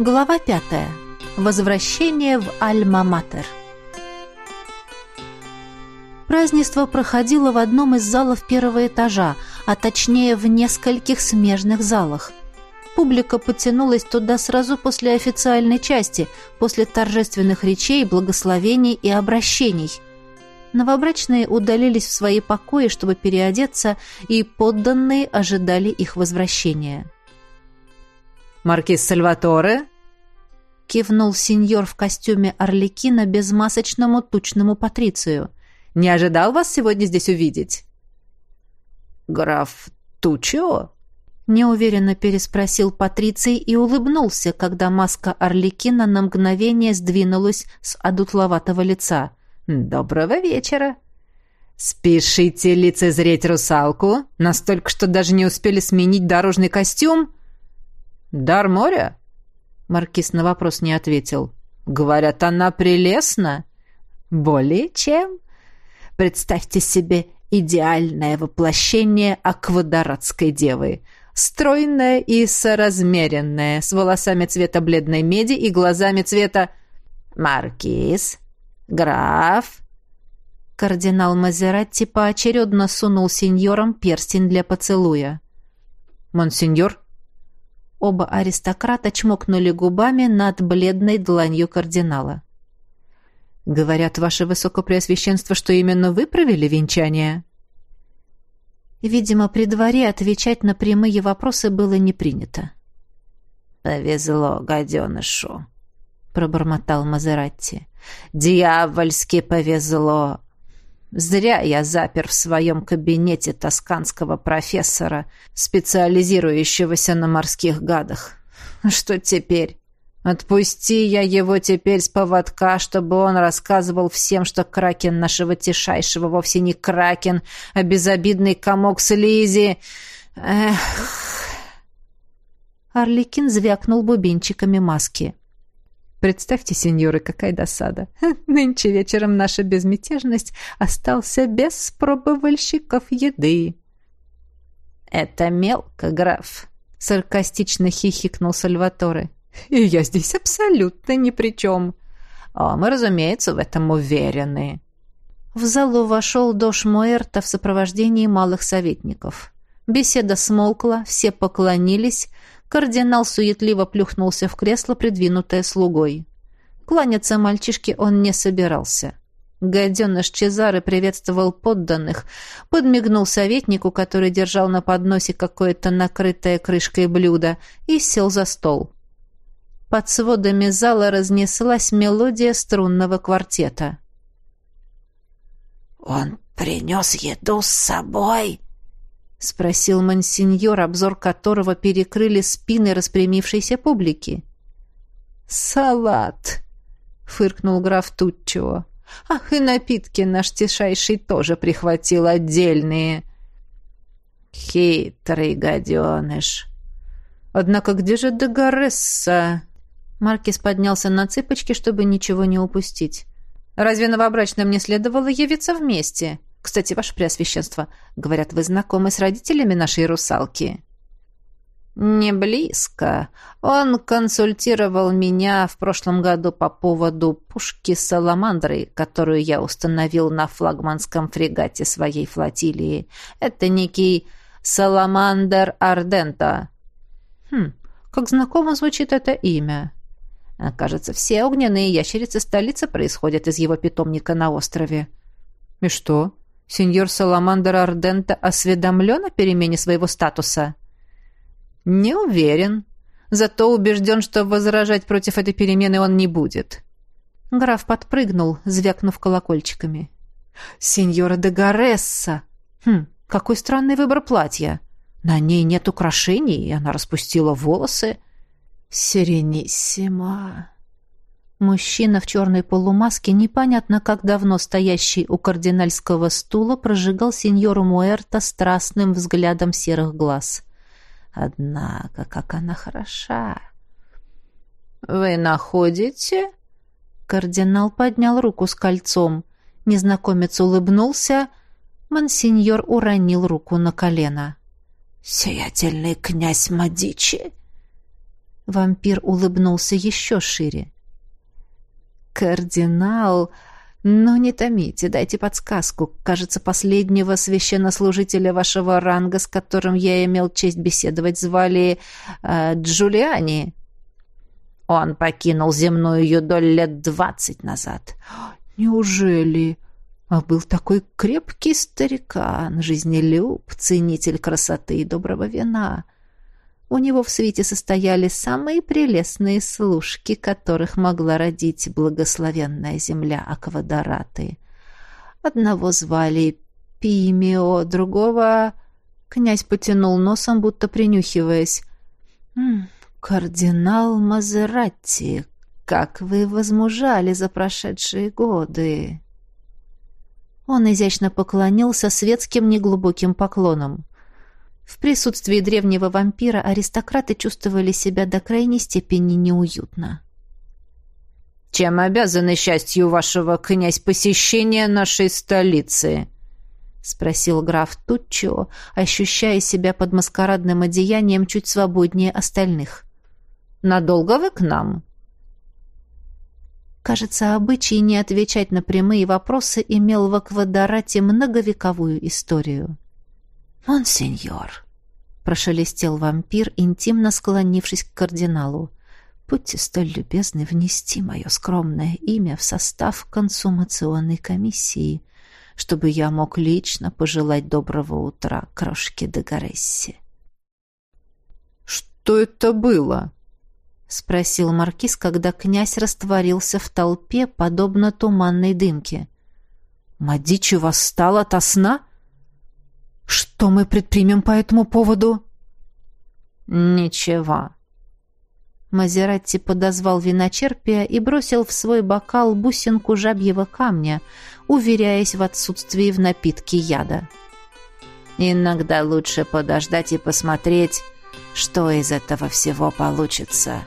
Глава пятая. Возвращение в Альма-Матер. Празднество проходило в одном из залов первого этажа, а точнее в нескольких смежных залах. Публика потянулась туда сразу после официальной части, после торжественных речей, благословений и обращений. Новобрачные удалились в свои покои, чтобы переодеться, и подданные ожидали их возвращения. «Маркиз Сальваторе?» Кивнул сеньор в костюме орликина безмасочному тучному патрицию. «Не ожидал вас сегодня здесь увидеть?» «Граф Тучо?» Неуверенно переспросил Патриций и улыбнулся, когда маска Орликина на мгновение сдвинулась с одутловатого лица. «Доброго вечера!» «Спешите лицезреть русалку? Настолько, что даже не успели сменить дорожный костюм?» «Дар моря?» Маркиз на вопрос не ответил. «Говорят, она прелестна?» «Более чем. Представьте себе идеальное воплощение аквадоратской девы. Стройная и соразмеренная, с волосами цвета бледной меди и глазами цвета... Маркиз, граф...» Кардинал Мазератти поочередно сунул сеньорам перстень для поцелуя. «Монсеньор?» Оба аристократа чмокнули губами над бледной дланью кардинала. «Говорят, ваше высокопреосвященство, что именно вы провели венчание?» Видимо, при дворе отвечать на прямые вопросы было не принято. «Повезло гаденышу», — пробормотал Мазератти. «Дьявольски повезло. Зря я запер в своем кабинете тосканского профессора, специализирующегося на морских гадах. Что теперь? Отпусти я его теперь с поводка, чтобы он рассказывал всем, что кракен нашего тишайшего вовсе не кракен, а безобидный комок слизи. Эх... Орликин звякнул бубенчиками маски. Представьте, сеньоры, какая досада. Нынче вечером наша безмятежность остался без пробовальщиков еды. Это мелко, граф, саркастично хихикнул Сальваторе. И я здесь абсолютно ни при чем. О, мы, разумеется, в этом уверены. В залу вошел Дош Муэрта в сопровождении малых советников. Беседа смолкла, все поклонились, Кардинал суетливо плюхнулся в кресло, придвинутое слугой. Кланяться мальчишке он не собирался. Гаденыш Чезары приветствовал подданных, подмигнул советнику, который держал на подносе какое-то накрытое крышкой блюдо, и сел за стол. Под сводами зала разнеслась мелодия струнного квартета. «Он принес еду с собой?» — спросил мансиньор, обзор которого перекрыли спины распрямившейся публики. «Салат!» — фыркнул граф Тутчио. «Ах, и напитки наш тишайший тоже прихватил отдельные!» «Хитрый гаденыш!» «Однако где же Дегаресса?» Маркис поднялся на цыпочки, чтобы ничего не упустить. «Разве новобрачным не следовало явиться вместе?» Кстати, ваше преосвященство, говорят, вы знакомы с родителями нашей русалки?» «Не близко. Он консультировал меня в прошлом году по поводу пушки «Саламандры», которую я установил на флагманском фрегате своей флотилии. Это некий «Саламандр Ардента». «Хм, как знакомо звучит это имя». Кажется, все огненные ящерицы столицы происходят из его питомника на острове. «И что?» Сеньор Саламандр Ардента осведомлен о перемене своего статуса? Не уверен. Зато убежден, что возражать против этой перемены он не будет. Граф подпрыгнул, звякнув колокольчиками. «Сеньора де Гаресса! Хм, какой странный выбор платья! На ней нет украшений, и она распустила волосы. Серениссимо!» Мужчина в черной полумаске, непонятно как давно стоящий у кардинальского стула, прожигал сеньору Муэрта страстным взглядом серых глаз. «Однако, как она хороша!» «Вы находите?» Кардинал поднял руку с кольцом. Незнакомец улыбнулся. Монсеньор уронил руку на колено. «Сиятельный князь Мадичи!» Вампир улыбнулся еще шире. «Кардинал...» «Ну, не томите, дайте подсказку. Кажется, последнего священнослужителя вашего ранга, с которым я имел честь беседовать, звали э, Джулиани». «Он покинул земную юдоль лет двадцать назад». «Неужели?» А был такой крепкий старикан, жизнелюб, ценитель красоты и доброго вина. У него в свете состояли самые прелестные служки, которых могла родить благословенная земля Аквадораты. Одного звали Пимио, другого... Князь потянул носом, будто принюхиваясь. «Кардинал Мазератти, как вы возмужали за прошедшие годы!» Он изящно поклонился светским неглубоким поклоном. В присутствии древнего вампира аристократы чувствовали себя до крайней степени неуютно. «Чем обязаны счастью вашего, князь, посещения нашей столицы?» — спросил граф Туччо, ощущая себя под маскарадным одеянием чуть свободнее остальных. «Надолго вы к нам?» Кажется, обычай не отвечать на прямые вопросы имел в Аквадорате многовековую историю. «Монсеньор», — прошелестел вампир, интимно склонившись к кардиналу, «будьте столь любезны внести мое скромное имя в состав консумационной комиссии, чтобы я мог лично пожелать доброго утра крошке де Гаресси». «Что это было?» — спросил маркиз, когда князь растворился в толпе, подобно туманной дымке. «Мадичи восстала ото сна?» Что мы предпримем по этому поводу? Ничего. Мазератти подозвал виночерпия и бросил в свой бокал бусинку жабьего камня, уверяясь в отсутствии в напитке яда. Иногда лучше подождать и посмотреть, что из этого всего получится.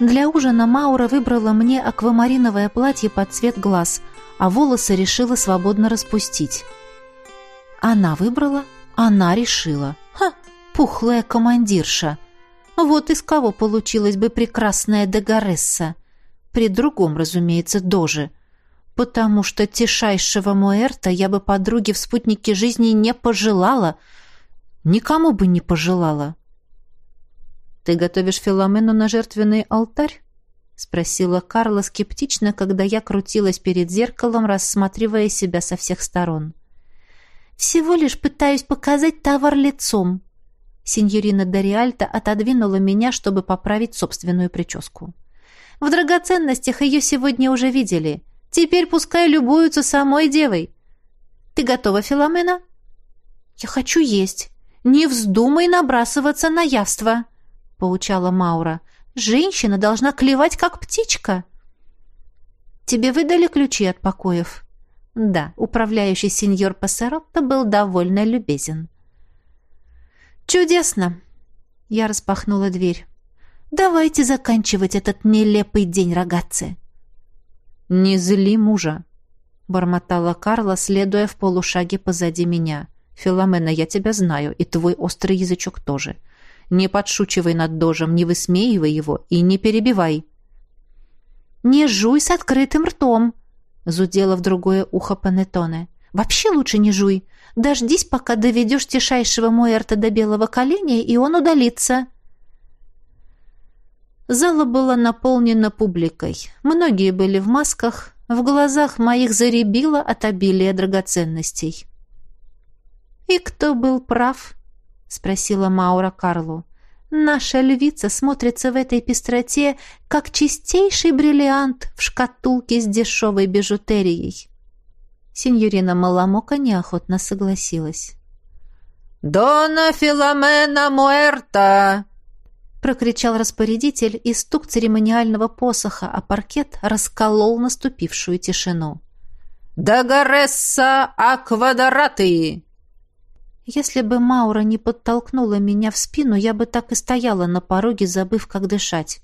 Для ужина Маура выбрала мне аквамариновое платье под цвет глаз, а волосы решила свободно распустить. Она выбрала, она решила. Ха, пухлая командирша. Вот из кого получилась бы прекрасная Дегаресса. При другом, разумеется, доже. Потому что тишайшего Муэрта я бы подруге в спутнике жизни не пожелала. Никому бы не пожелала. «Ты готовишь Филомену на жертвенный алтарь?» — спросила Карла скептично, когда я крутилась перед зеркалом, рассматривая себя со всех сторон. «Всего лишь пытаюсь показать товар лицом». Синьорина Дориальта отодвинула меня, чтобы поправить собственную прическу. «В драгоценностях ее сегодня уже видели. Теперь пускай любуются самой девой. Ты готова, Филомена?» «Я хочу есть. Не вздумай набрасываться на явство!» — поучала Маура. «Женщина должна клевать, как птичка». «Тебе выдали ключи от покоев?» «Да, управляющий сеньор Пассеротто был довольно любезен». «Чудесно!» Я распахнула дверь. «Давайте заканчивать этот нелепый день рогатцы». «Не зли мужа», — бормотала Карла, следуя в полушаге позади меня. «Филомена, я тебя знаю, и твой острый язычок тоже. Не подшучивай над дожем, не высмеивай его и не перебивай. «Не жуй с открытым ртом!» — зудела в другое ухо Панеттоне. «Вообще лучше не жуй. Дождись, пока доведешь тишайшего Муэрта до белого коленя, и он удалится». Зала была наполнена публикой. Многие были в масках, в глазах моих заребило от обилия драгоценностей. И кто был прав? Спросила Маура Карлу. Наша львица смотрится в этой пестроте, как чистейший бриллиант в шкатулке с дешевой бижутерией. Синьорина Маламока неохотно согласилась. «Дона Филомена Муэрта!» прокричал распорядитель, и стук церемониального посоха, а паркет расколол наступившую тишину. «Дагаресса Аквадораты!» Если бы Маура не подтолкнула меня в спину, я бы так и стояла на пороге, забыв, как дышать.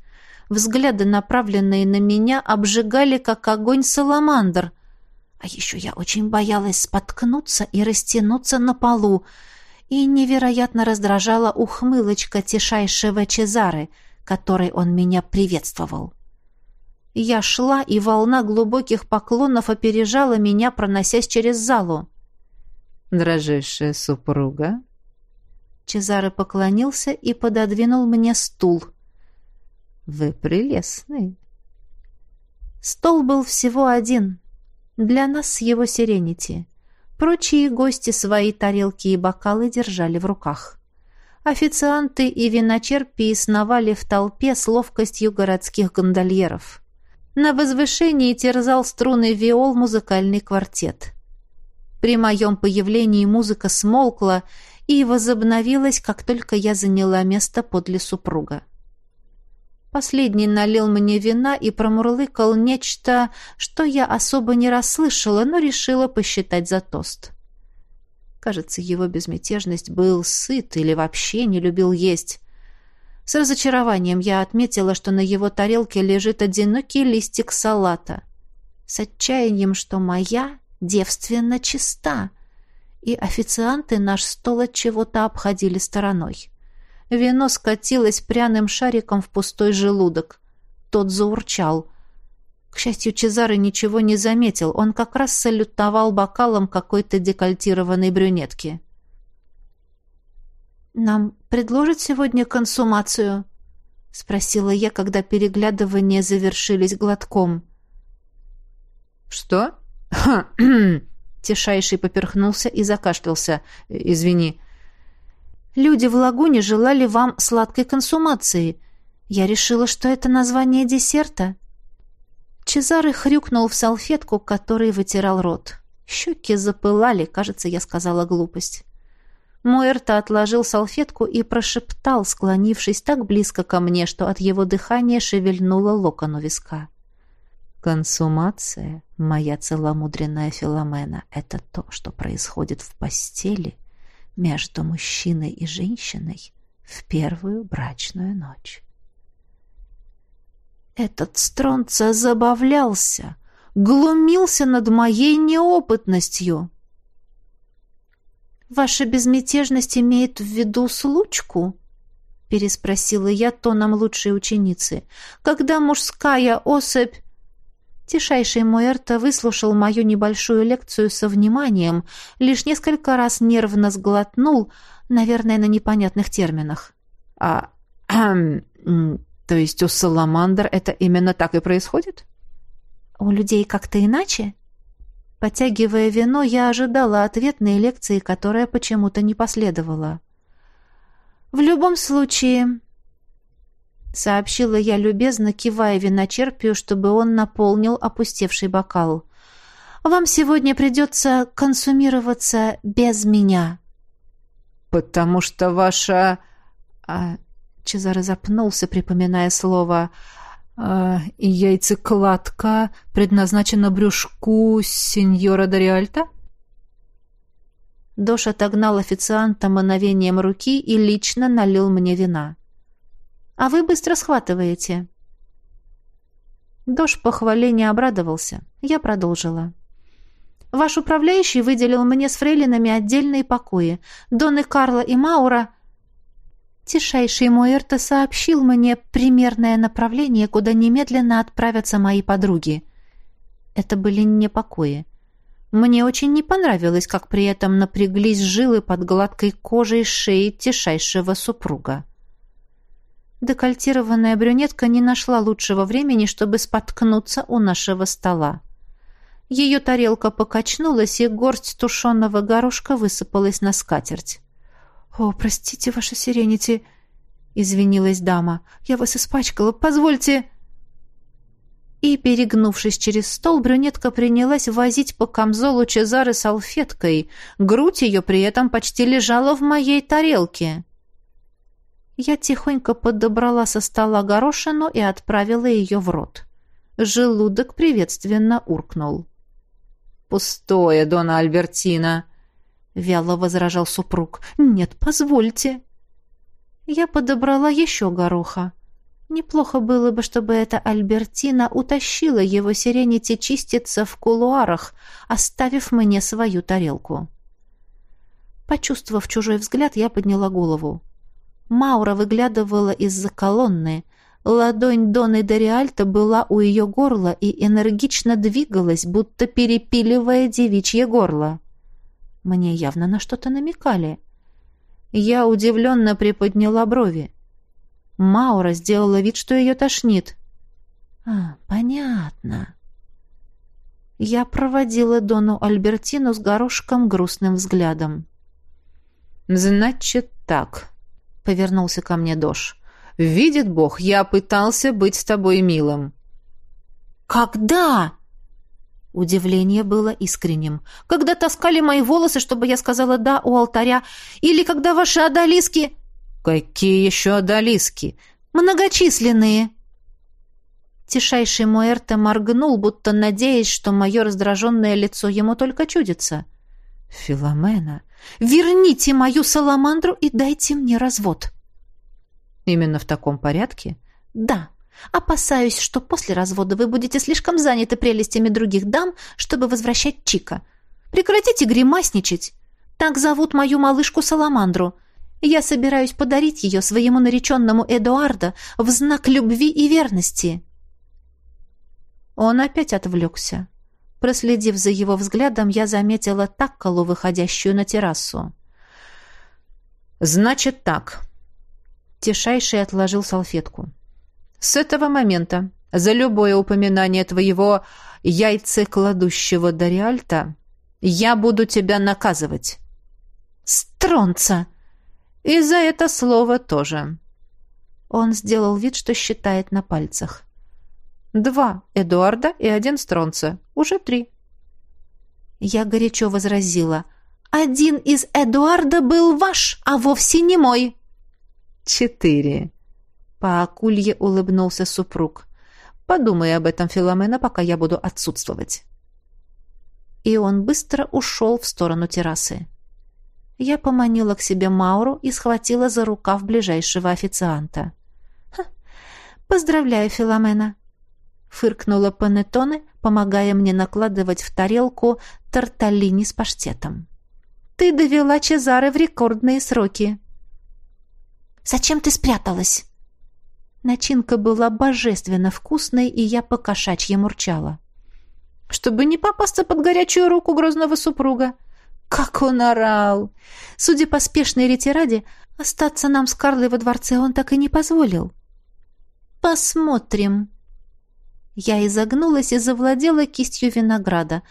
Взгляды, направленные на меня, обжигали, как огонь саламандр. А еще я очень боялась споткнуться и растянуться на полу, и невероятно раздражала ухмылочка тишайшего Чезары, которой он меня приветствовал. Я шла, и волна глубоких поклонов опережала меня, проносясь через залу. «Дрожайшая супруга?» Чезаре поклонился и пододвинул мне стул. «Вы прелестный». Стол был всего один. Для нас с его сиренити. Прочие гости свои тарелки и бокалы держали в руках. Официанты и виночерпи сновали в толпе с ловкостью городских гондольеров. На возвышении терзал струны виол музыкальный квартет. При моем появлении музыка смолкла и возобновилась, как только я заняла место подле супруга. Последний налил мне вина и промурлыкал нечто, что я особо не расслышала, но решила посчитать за тост. Кажется, его безмятежность был сыт или вообще не любил есть. С разочарованием я отметила, что на его тарелке лежит одинокий листик салата. С отчаянием, что моя девственно чиста, и официанты наш стол от чего-то обходили стороной. Вино скатилось пряным шариком в пустой желудок. Тот заурчал. К счастью, Чезаре ничего не заметил. Он как раз салютовал бокалом какой-то декольтированной брюнетки. «Нам предложат сегодня консумацию?» — спросила я, когда переглядывания завершились глотком. «Что?» Тишайший поперхнулся и закашлялся. «Извини». «Люди в лагуне желали вам сладкой консумации. Я решила, что это название десерта». Чезаре хрюкнул в салфетку, которой вытирал рот. Щеки запылали, кажется, я сказала глупость. Муэрта отложил салфетку и прошептал, склонившись так близко ко мне, что от его дыхания шевельнуло локон у виска. «Консумация, моя целомудренная Филомена, это то, что происходит в постели между мужчиной и женщиной в первую брачную ночь». Этот Стронца забавлялся, глумился над моей неопытностью. «Ваша безмятежность имеет в виду случку?» — переспросила я тоном лучшей ученицы. «Когда мужская особь...» Тишайший Муэрто выслушал мою небольшую лекцию со вниманием, лишь несколько раз нервно сглотнул, наверное, на непонятных терминах. «А... то есть у саламандр это именно так и происходит?» «У людей как-то иначе?» Потягивая вино, я ожидала ответной лекции, которая почему-то не последовала. «В любом случае...» — сообщила я любезно, кивая виночерпию, чтобы он наполнил опустевший бокал. «Вам сегодня придется консумироваться без меня». «Потому что ваша...» а... Чезаре запнулся, припоминая слово а, яйцекладка предназначена брюшку сеньора Дориальта? Дош отогнал официанта мановением руки и лично налил мне вина. «А вы быстро схватываете». Дош похвале не обрадовался. Я продолжила. «Ваш управляющий выделил мне с фрейлинами отдельные покои. Доны Карла и Маура...» Тишайший Муэрто сообщил мне примерное направление, куда немедленно отправятся мои подруги. Это были не покои. Мне очень не понравилось, как при этом напряглись жилы под гладкой кожей шеи тишайшего супруга. Декольтированная брюнетка не нашла лучшего времени, чтобы споткнуться у нашего стола. Ее тарелка покачнулась, и горсть тушеного горошка высыпалась на скатерть. «О, простите, ваша сиренити!» — извинилась дама. «Я вас испачкала. Позвольте...» И, перегнувшись через стол, брюнетка принялась возить по камзолу Чезары салфеткой. Грудь ее при этом почти лежала в моей тарелке. Я тихонько подобрала со стола горошину и отправила ее в рот. Желудок приветственно уркнул. «Пустое, Дона Альбертина!» — вяло возражал супруг. «Нет, позвольте». Я подобрала еще гороха. Неплохо было бы, чтобы эта Альбертина утащила его сиренити чиститься в кулуарах, оставив мне свою тарелку. Почувствовав чужой взгляд, я подняла голову. Маура выглядывала из-за колонны. Ладонь Доны Дориальта была у ее горла и энергично двигалась, будто перепиливая девичье горло. Мне явно на что-то намекали. Я удивленно приподняла брови. Маура сделала вид, что ее тошнит. «А, понятно». Я проводила Дону Альбертину с горошком грустным взглядом. «Значит так», — повернулся ко мне Дош. «Видит Бог, я пытался быть с тобой милым». «Когда?» Удивление было искренним. «Когда таскали мои волосы, чтобы я сказала «да» у алтаря? Или когда ваши одолиски...» «Какие еще одолиски?» «Многочисленные!» Тишайший Муэрте моргнул, будто надеясь, что мое раздраженное лицо ему только чудится. «Филомена, верните мою саламандру и дайте мне развод!» «Именно в таком порядке?» «Да. Опасаюсь, что после развода вы будете слишком заняты прелестями других дам, чтобы возвращать Чика. Прекратите гримасничать. Так зовут мою малышку Саламандру. Я собираюсь подарить ее своему нареченному Эдуарда в знак любви и верности». Он опять отвлекся. Проследив за его взглядом, я заметила такколу, выходящую на террасу. «Значит так». Тишайший отложил салфетку. «С этого момента за любое упоминание твоего яйцекладущего Дориальта я буду тебя наказывать». «Стронца!» И за это слово тоже. Он сделал вид, что считает на пальцах. Два Эдуарда и один Стронца. Уже три. Я горячо возразила. Один из Эдуарда был ваш, а вовсе не мой. Четыре. По акулье улыбнулся супруг. Подумай об этом, Филомена, пока я буду отсутствовать. И он быстро ушел в сторону террасы. Я поманила к себе Мауру и схватила за рукав ближайшего официанта. «Поздравляю, Филомена!» Фыркнула Панеттоне, помогая мне накладывать в тарелку торталини с паштетом. «Ты довела Чезаре в рекордные сроки!» «Зачем ты спряталась?» Начинка была божественно вкусной, и я по-кошачьи мурчала. «Чтобы не попасться под горячую руку грозного супруга!» Как он орал! Судя по спешной ретираде, остаться нам с Карлой во дворце он так и не позволил. Посмотрим. Я изогнулась и завладела кистью винограда.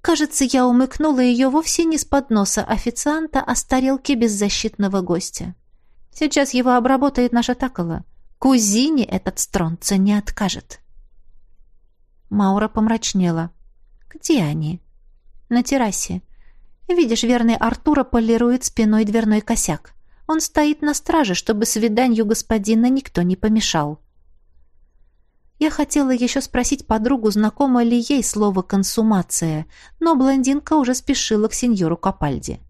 Кажется, я умыкнула ее вовсе не с подноса официанта, а с тарелки беззащитного гостя. Сейчас его обработает наша такола. Кузине этот стронца не откажет. Маура помрачнела. «Где они?» «На террасе. Видишь, верный Артура полирует спиной дверной косяк. Он стоит на страже, чтобы свиданию господина никто не помешал. Я хотела еще спросить подругу, знакомо ли ей слово «консумация», но блондинка уже спешила к сеньору Капальди.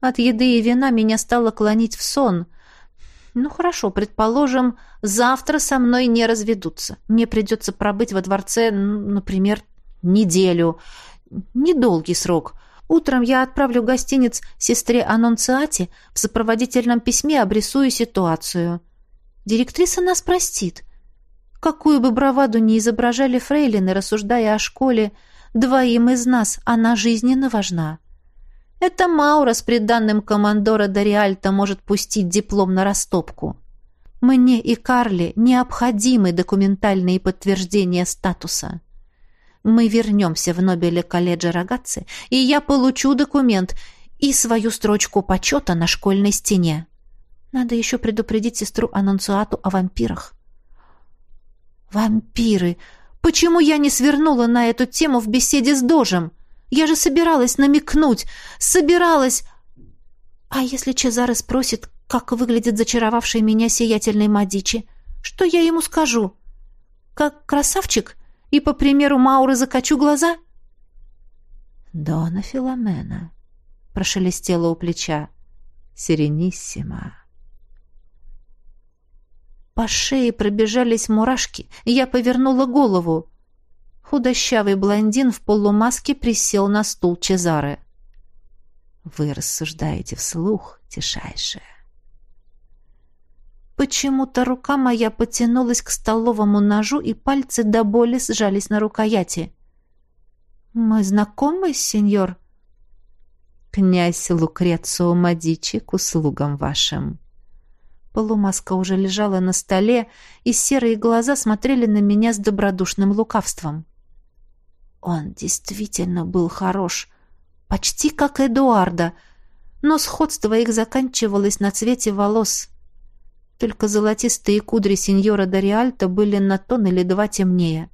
От еды и вина меня стало клонить в сон. Ну хорошо, предположим, завтра со мной не разведутся. Мне придется пробыть во дворце, например, неделю. Недолгий срок — Утром я отправлю гостиниц сестре Анонциате, в сопроводительном письме обрисую ситуацию. Директриса нас простит. Какую бы браваду ни изображали фрейлины, рассуждая о школе, двоим из нас она жизненно важна. Это Маура с приданным командора Дориальта может пустить диплом на растопку. Мне и Карли необходимы документальные подтверждения статуса мы вернемся в Нобеле колледжа Рогатцы, и я получу документ и свою строчку почета на школьной стене. Надо еще предупредить сестру Анонсуату о вампирах. Вампиры! Почему я не свернула на эту тему в беседе с Дожем? Я же собиралась намекнуть, собиралась... А если Чезаре спросит, как выглядит зачаровавший меня сиятельный Мадичи, что я ему скажу? Как красавчик и, по примеру Мауры, закачу глаза?» «Дона Филомена», — прошелестела у плеча, — «сирениссима». По шее пробежались мурашки, и я повернула голову. Худощавый блондин в полумаске присел на стул Чезары. «Вы рассуждаете вслух, тишайшая». Почему-то рука моя потянулась к столовому ножу, и пальцы до боли сжались на рукояти. «Мы знакомы, сеньор?» «Князь Лукрецио Мадичи к услугам вашим». Полумаска уже лежала на столе, и серые глаза смотрели на меня с добродушным лукавством. Он действительно был хорош, почти как Эдуарда, но сходство их заканчивалось на цвете волос. Только золотистые кудри сеньора Дориальто были на тон или два темнее.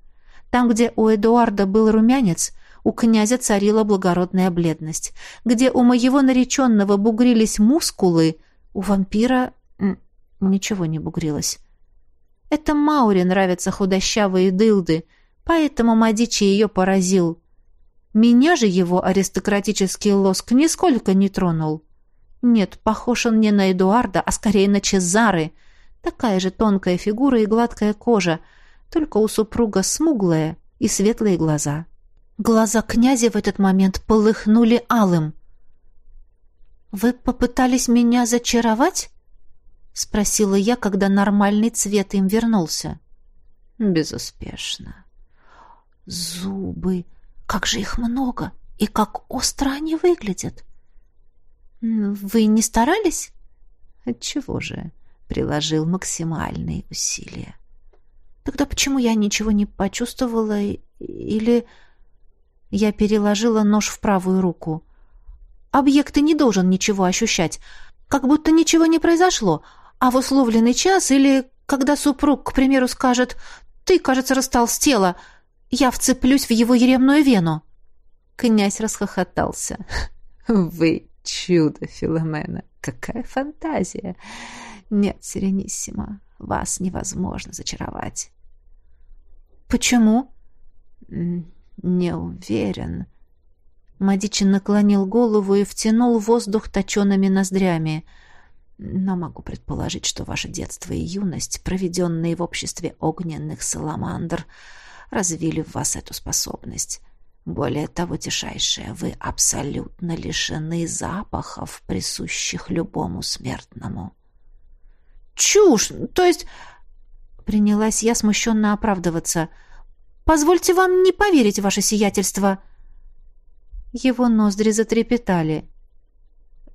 Там, где у Эдуарда был румянец, у князя царила благородная бледность. Где у моего нареченного бугрились мускулы, у вампира ничего не бугрилось. Это Мауре нравятся худощавые дылды, поэтому Мадичи ее поразил. Меня же его аристократический лоск нисколько не тронул. Нет, похож он не на Эдуарда, а скорее на Чезары. Такая же тонкая фигура и гладкая кожа, только у супруга смуглая и светлые глаза. Глаза князя в этот момент полыхнули алым. «Вы попытались меня зачаровать?» — спросила я, когда нормальный цвет им вернулся. «Безуспешно». «Зубы! Как же их много! И как остро они выглядят!» «Вы не старались?» «Отчего же?» — приложил максимальные усилия. «Тогда почему я ничего не почувствовала или...» Я переложила нож в правую руку. «Объект и не должен ничего ощущать, как будто ничего не произошло, а в условленный час или когда супруг, к примеру, скажет «Ты, кажется, растолстела», я вцеплюсь в его еремную вену». Князь расхохотался. «Вы чудо, Филомена! Какая фантазия! Нет, Серениссимо, вас невозможно зачаровать». «Почему?» «Не уверен». Мадичин наклонил голову и втянул воздух точеными ноздрями. «Но могу предположить, что ваше детство и юность, проведенные в обществе огненных саламандр, развили в вас эту способность. Более того, тишайшее, вы абсолютно лишены запахов, присущих любому смертному. «Чушь! То есть...» Принялась я смущенно оправдываться. «Позвольте вам не поверить, ваше сиятельство!» Его ноздри затрепетали.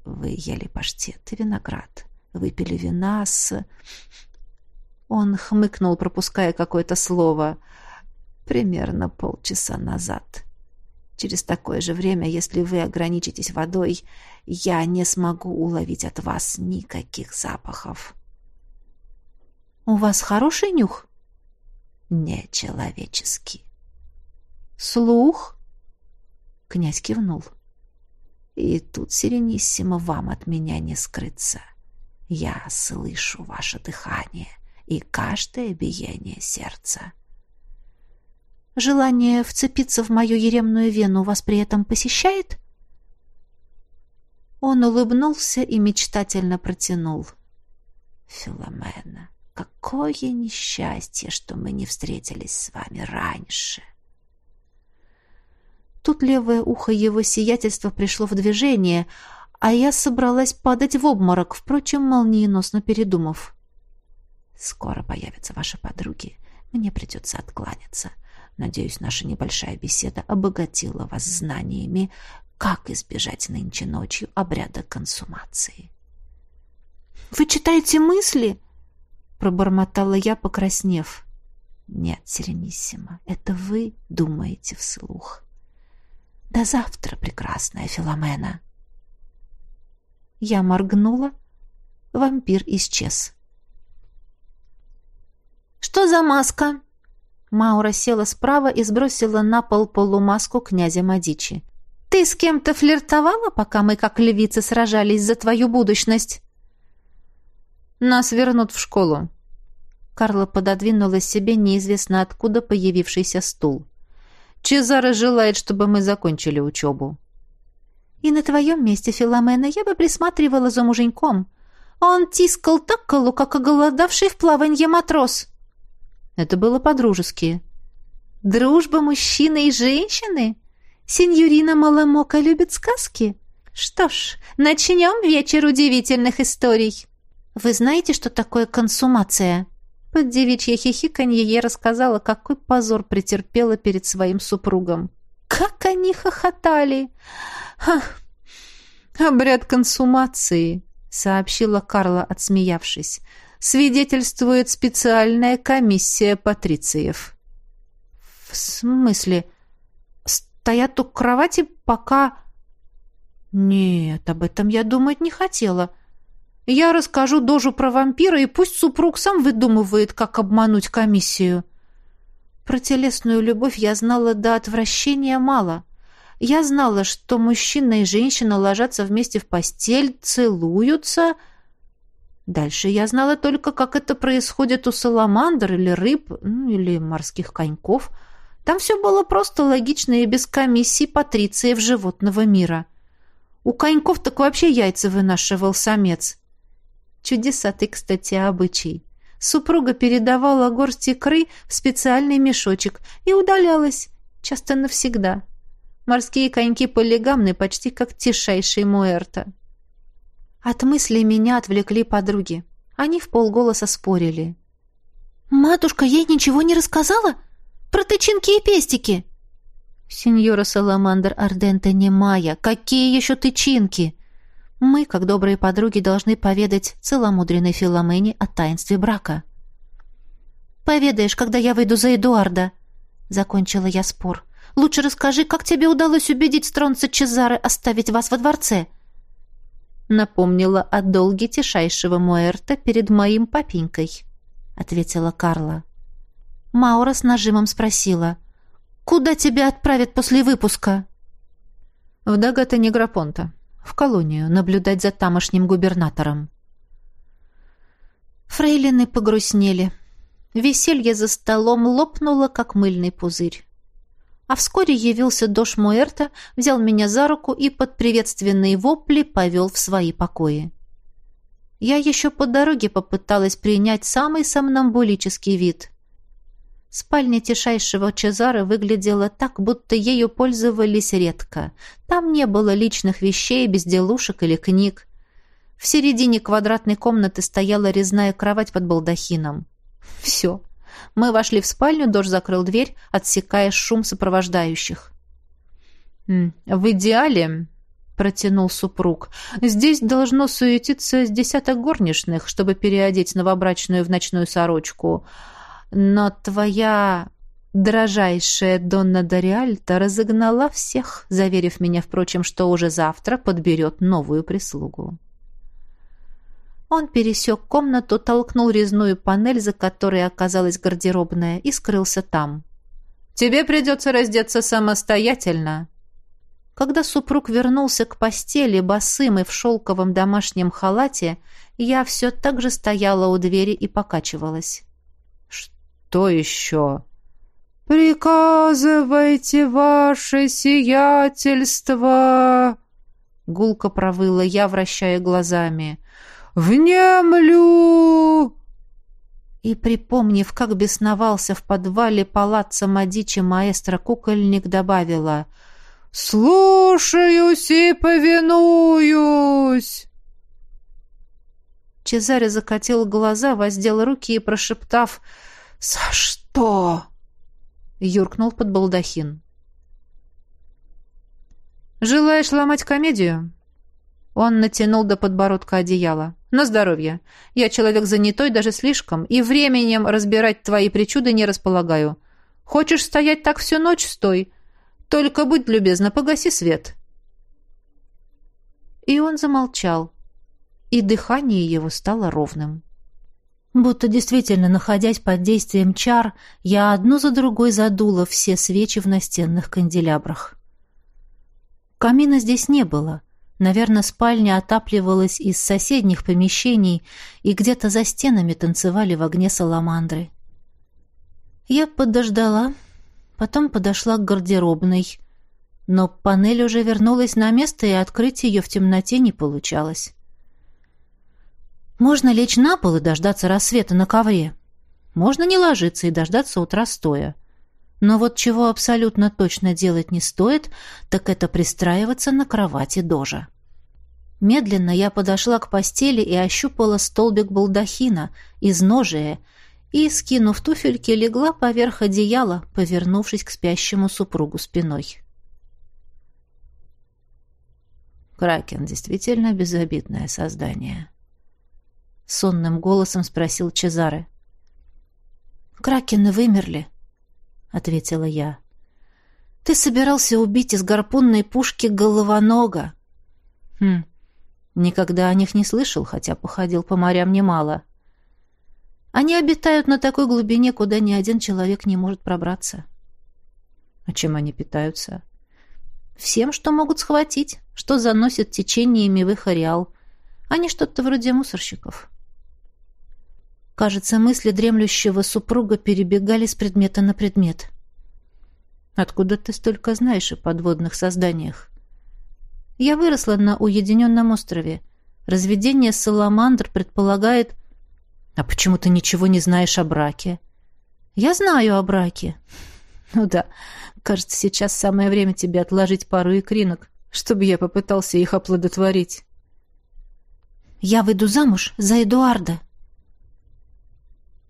«Вы ели паштет и виноград, выпили вина с...» Он хмыкнул, пропуская какое-то слово. «Примерно полчаса назад». Через такое же время, если вы ограничитесь водой, я не смогу уловить от вас никаких запахов. У вас хороший нюх? Нечеловеческий. Слух? Князь кивнул. И тут, Сирениссимо, вам от меня не скрыться. Я слышу ваше дыхание и каждое биение сердца. Желание вцепиться в мою еремную вену вас при этом посещает? Он улыбнулся и мечтательно протянул. Филомена, какое несчастье, что мы не встретились с вами раньше. Тут левое ухо его сиятельства пришло в движение, а я собралась падать в обморок, впрочем, молниеносно передумав. Скоро появятся ваши подруги. Мне придется откланяться. Надеюсь, наша небольшая беседа обогатила вас знаниями, как избежать нынче ночью обряда консумации. «Вы читаете мысли?» — пробормотала я, покраснев. «Нет, Серениссимо, это вы думаете вслух. До завтра, прекрасная Филомена!» Я моргнула. Вампир исчез. «Что за маска?» Маура села справа и сбросила на пол полумаску князя Мадичи. «Ты с кем-то флиртовала, пока мы, как львицы, сражались за твою будущность?» «Нас вернут в школу». Карла пододвинула себе неизвестно откуда появившийся стул. «Чезаро желает, чтобы мы закончили учебу». «И на твоем месте, Филомена, я бы присматривала за муженьком. Он тискал такколу, как оголодавший в плаванье матрос. Это было по-дружески. Дружба мужчины и женщины? Сеньорина Маламока любит сказки? Что ж, начнем вечер удивительных историй. Вы знаете, что такое консумация? Под девичье хихиканье я рассказала, какой позор претерпела перед своим супругом. Как они хохотали! Ха! Обряд консумации, сообщила Карла, отсмеявшись. Свидетельствует специальная комиссия патрициев. В смысле? Стоят у кровати, пока... Нет, об этом я думать не хотела. Я расскажу Дожу про вампира, и пусть супруг сам выдумывает, как обмануть комиссию. Про телесную любовь я знала до отвращения мало. Я знала, что мужчина и женщина ложатся вместе в постель, целуются. Дальше я знала только, как это происходит у саламандр или рыб, ну, или морских коньков — там все было просто логично и без комиссии патрициев животного мира. У коньков так вообще яйца вынашивал самец. Чудесатый, кстати, обычай. Супруга передавала горсть икры в специальный мешочек и удалялась, часто навсегда. Морские коньки полигамны, почти как тишайший Муэрта. От мыслей меня отвлекли подруги. Они в полголоса спорили. «Матушка ей ничего не рассказала?» Про тычинки и пестики!» «Сеньора Саламандр Ардента не Майя, какие еще тычинки?» «Мы, как добрые подруги, должны поведать целомудренной Филомене о таинстве брака». «Поведаешь, когда я выйду за Эдуарда», — закончила я спор. «Лучше расскажи, как тебе удалось убедить Стронца Чезары оставить вас во дворце?» Напомнила о долге тишайшего Муэрта перед моим папенькой, — ответила Карла. Маура с нажимом спросила. «Куда тебя отправят после выпуска?» «В Дагата Негропонта, в колонию, наблюдать за тамошним губернатором». Фрейлины погрустнели. Веселье за столом лопнуло, как мыльный пузырь. А вскоре явился Дош Муэрта, взял меня за руку и под приветственные вопли повел в свои покои. Я еще по дороге попыталась принять самый сомнамбулический вид. Спальня тишайшего Чезары выглядела так, будто ею пользовались редко. Там не было личных вещей, безделушек или книг. В середине квадратной комнаты стояла резная кровать под балдахином. Все. Мы вошли в спальню, Дож закрыл дверь, отсекая шум сопровождающих. «В идеале», — протянул супруг, — «здесь должно суетиться с десяток горничных, чтобы переодеть новобрачную в ночную сорочку». Но твоя дрожайшая Донна Дориальта разогнала всех, заверив меня, впрочем, что уже завтра подберет новую прислугу. Он пересек комнату, толкнул резную панель, за которой оказалась гардеробная, и скрылся там. «Тебе придется раздеться самостоятельно». Когда супруг вернулся к постели, босым и в шелковом домашнем халате, я все так же стояла у двери и покачивалась что еще?» «Приказывайте ваше сиятельство!» Гулко провыла я, вращая глазами. «Внемлю!» И, припомнив, как бесновался в подвале палаца Мадичи маэстро-кукольник, добавила «Слушаюсь и повинуюсь!» Чезаре закатил глаза, воздел руки и, прошептав «За что?» — юркнул под балдахин. «Желаешь ломать комедию?» Он натянул до подбородка одеяло. «На здоровье. Я человек занятой, даже слишком, и временем разбирать твои причуды не располагаю. Хочешь стоять так всю ночь? Стой. Только будь любезна, погаси свет». И он замолчал, и дыхание его стало ровным. Будто действительно, находясь под действием чар, я одну за другой задула все свечи в настенных канделябрах. Камина здесь не было. Наверное, спальня отапливалась из соседних помещений, и где-то за стенами танцевали в огне саламандры. Я подождала, потом подошла к гардеробной, но панель уже вернулась на место, и открыть ее в темноте не получалось. Можно лечь на пол и дождаться рассвета на ковре. Можно не ложиться и дождаться утра стоя. Но вот чего абсолютно точно делать не стоит, так это пристраиваться на кровати дожа. Медленно я подошла к постели и ощупала столбик балдахина, изножие, и, скинув туфельки, легла поверх одеяла, повернувшись к спящему супругу спиной. Кракен действительно безобидное создание. Сонным голосом спросил Чезаре. «Кракены вымерли», — ответила я. «Ты собирался убить из гарпунной пушки головонога». «Хм, никогда о них не слышал, хотя походил по морям немало». Они обитают на такой глубине, куда ни один человек не может пробраться. А чем они питаются? Всем, что могут схватить, что заносят течениями в их ареал. Они что-то вроде мусорщиков. Кажется, мысли дремлющего супруга перебегали с предмета на предмет. «Откуда ты столько знаешь о подводных созданиях?» «Я выросла на уединенном острове. Разведение саламандр предполагает а почему ты ничего не знаешь о браке? Я знаю о браке. Ну да, кажется, сейчас самое время тебе отложить пару икринок, чтобы я попытался их оплодотворить. Я выйду замуж за Эдуарда.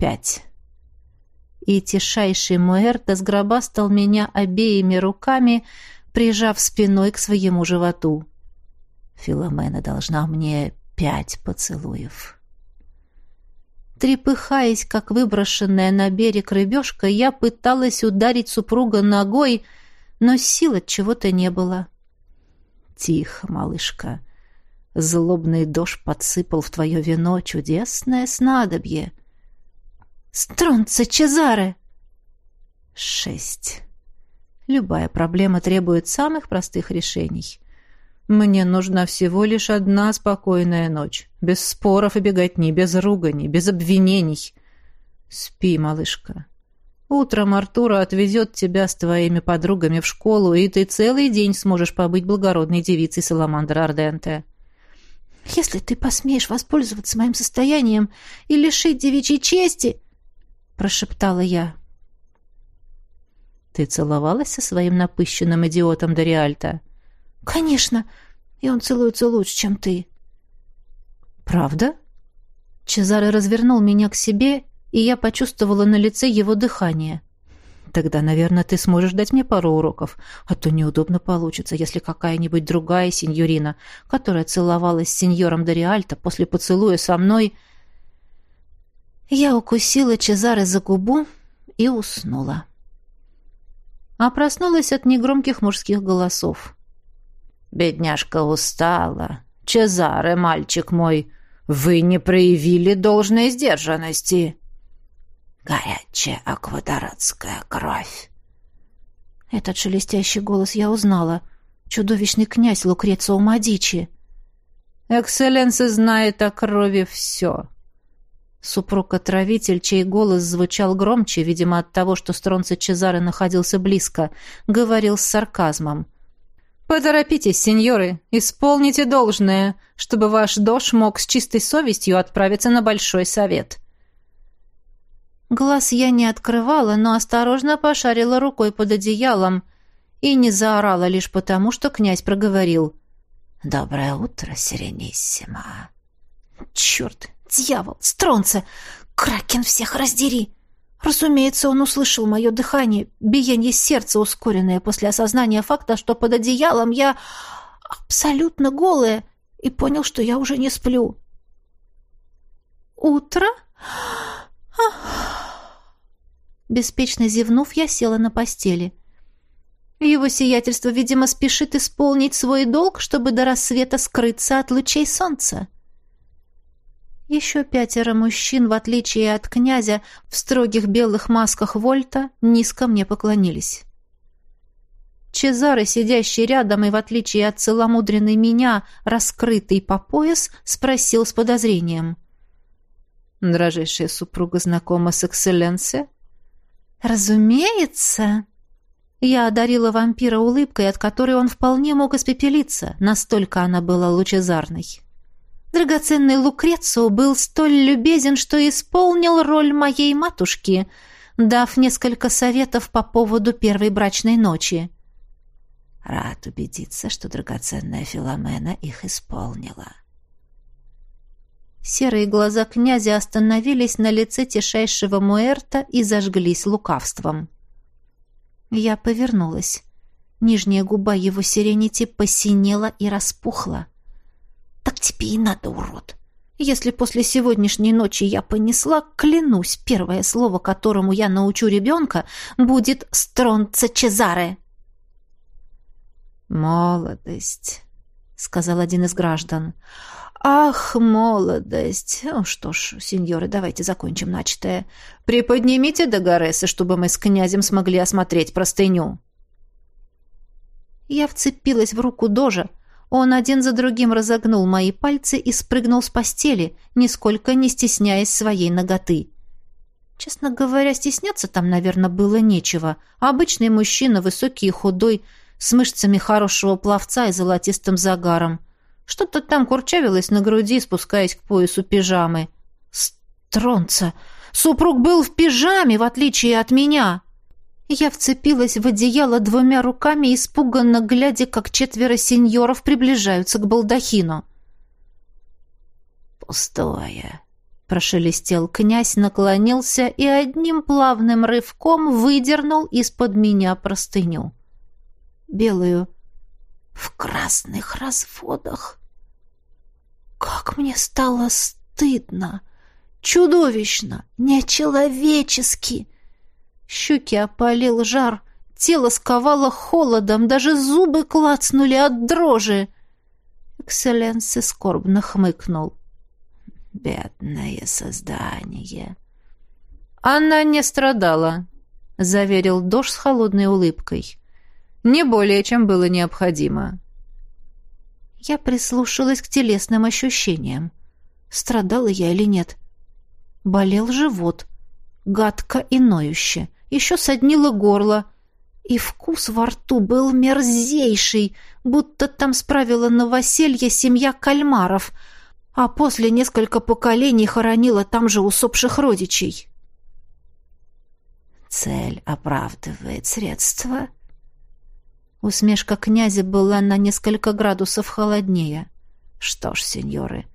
Пять. И тишайший Муэрто сгробастал меня обеими руками, прижав спиной к своему животу. Филомена должна мне пять поцелуев. Трепыхаясь, как выброшенная на берег рыбешка, я пыталась ударить супруга ногой, но сил от чего-то не было. «Тихо, малышка. Злобный дождь подсыпал в твое вино чудесное снадобье». «Стронце Чезаре!» «Шесть. Любая проблема требует самых простых решений. Мне нужна всего лишь одна спокойная ночь. Без споров и беготни, без руганий, без обвинений. Спи, малышка. Утром Артура отвезет тебя с твоими подругами в школу, и ты целый день сможешь побыть благородной девицей Саламандра Арденте. «Если ты посмеешь воспользоваться моим состоянием и лишить девичьей чести...» — прошептала я. «Ты целовалась со своим напыщенным идиотом Дориальто?» «Конечно, и он целуется лучше, чем ты». «Правда?» Чезаре развернул меня к себе, и я почувствовала на лице его дыхание. «Тогда, наверное, ты сможешь дать мне пару уроков, а то неудобно получится, если какая-нибудь другая сеньорина, которая целовалась с сеньором Дориальто после поцелуя со мной...» Я укусила Чезаре за губу и уснула. А проснулась от негромких мужских голосов. Бедняжка устала. Чезаре, мальчик мой, вы не проявили должной сдержанности. Горячая аквадорадская кровь. Этот шелестящий голос я узнала. Чудовищный князь Лукрецио Мадичи. Экселленса знает о крови все. Супруг-отравитель, чей голос звучал громче, видимо, от того, что Стронце Чезаре находился близко, говорил с сарказмом. «Поторопитесь, сеньоры, исполните должное, чтобы ваш дож мог с чистой совестью отправиться на Большой Совет». Глаз я не открывала, но осторожно пошарила рукой под одеялом и не заорала лишь потому, что князь проговорил. «Доброе утро, Сирениссима!» «Черт! Дьявол! Стронце! Кракен всех раздери!» Разумеется, он услышал мое дыхание, биение сердца, ускоренное после осознания факта, что под одеялом я абсолютно голая, и понял, что я уже не сплю. «Утро?» Беспечно зевнув, я села на постели. Его сиятельство, видимо, спешит исполнить свой долг, чтобы до рассвета скрыться от лучей солнца. Еще пятеро мужчин, в отличие от князя, в строгих белых масках Вольта, низко мне поклонились. Чезаре, сидящий рядом и, в отличие от целомудренной меня, раскрытый по пояс, спросил с подозрением. «Дрожайшая супруга знакома с экселленсе?» «Разумеется!» Я одарила вампира улыбкой, от которой он вполне мог испепелиться, настолько она была лучезарной. Драгоценный Лукрецио был столь любезен, что исполнил роль моей матушки, дав несколько советов по поводу первой брачной ночи. Рад убедиться, что драгоценная Филомена их исполнила. Серые глаза князя остановились на лице тишайшего Муэрта и зажглись лукавством. Я повернулась. Нижняя губа его сиренити посинела и распухла. «Так тебе и надо, урод!» Если после сегодняшней ночи я понесла, клянусь, первое слово, которому я научу ребенка, будет «стронца Чезаре». «Молодость», — сказал один из граждан. «Ах, молодость! Ну что ж, сеньоры, давайте закончим начатое. Приподнимите Дагареса, чтобы мы с князем смогли осмотреть простыню». Я вцепилась в руку Дожа. Он один за другим разогнул мои пальцы и спрыгнул с постели, нисколько не стесняясь своей ноготы. Честно говоря, стесняться там, наверное, было нечего. Обычный мужчина, высокий и худой, с мышцами хорошего пловца и золотистым загаром — что-то там курчавилось на груди, спускаясь к поясу пижамы. Стронца! Супруг был в пижаме, в отличие от меня. Я вцепилась в одеяло двумя руками, испуганно глядя, как четверо сеньоров приближаются к балдахину. «Пустое», — прошелестел князь, наклонился и одним плавным рывком выдернул из-под меня простыню. Белую, в красных разводах. Как мне стало стыдно, чудовищно, нечеловечески. Щеки опалил жар, тело сковало холодом, даже зубы клацнули от дрожи. Экселленс скорбно хмыкнул. «Бедное создание!» «Она не страдала», — заверил Дош с холодной улыбкой. Не более, чем было необходимо. Я прислушалась к телесным ощущениям. Страдала я или нет? Болел живот. Гадко и ноюще. Еще соднило горло. И вкус во рту был мерзейший, будто там справила новоселье семья кальмаров, а после несколько поколений хоронила там же усопших родичей. «Цель оправдывает средства», Усмешка князя была на несколько градусов холоднее. «Что ж, сеньоры,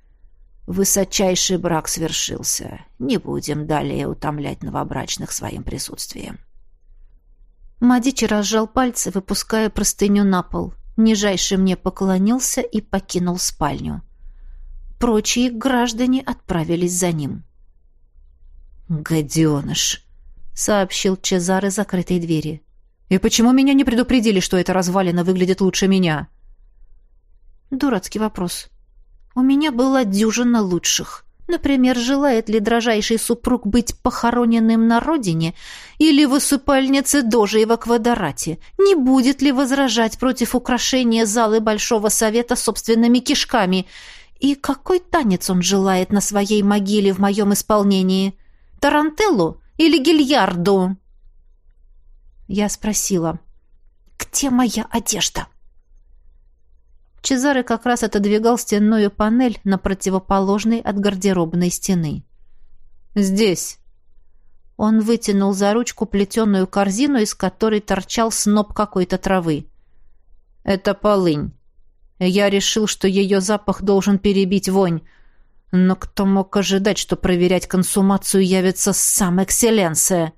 высочайший брак свершился. Не будем далее утомлять новобрачных своим присутствием». Мадичи разжал пальцы, выпуская простыню на пол. Нижайший мне поклонился и покинул спальню. Прочие граждане отправились за ним. «Гаденыш!» — сообщил Чезаре закрытой двери. И почему меня не предупредили, что эта развалина выглядит лучше меня? Дурацкий вопрос. У меня была дюжина лучших. Например, желает ли дрожайший супруг быть похороненным на родине или в усыпальнице Дожей в Аквадорате? Не будет ли возражать против украшения залы Большого Совета собственными кишками? И какой танец он желает на своей могиле в моем исполнении? Тарантеллу или гильярду?» Я спросила, «Где моя одежда?» Чезаре как раз отодвигал стенную панель на противоположной от гардеробной стены. «Здесь». Он вытянул за ручку плетеную корзину, из которой торчал сноп какой-то травы. «Это полынь. Я решил, что ее запах должен перебить вонь. Но кто мог ожидать, что проверять консумацию явится сам Экселленция?»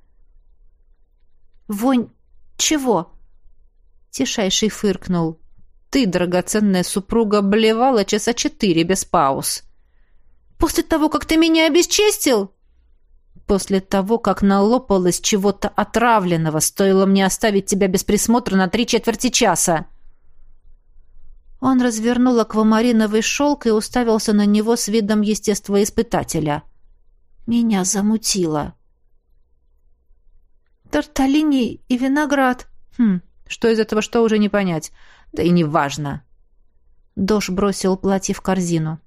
«Вонь чего?» Тишайший фыркнул. «Ты, драгоценная супруга, блевала часа четыре без пауз». «После того, как ты меня обесчестил?» «После того, как налопалось чего-то отравленного, стоило мне оставить тебя без присмотра на три четверти часа». Он развернул аквамариновый шелк и уставился на него с видом естествоиспытателя. Меня замутило. Тарталини и виноград. Хм, что из этого что уже не понять. Да и не важно. Дош бросил платье в корзину.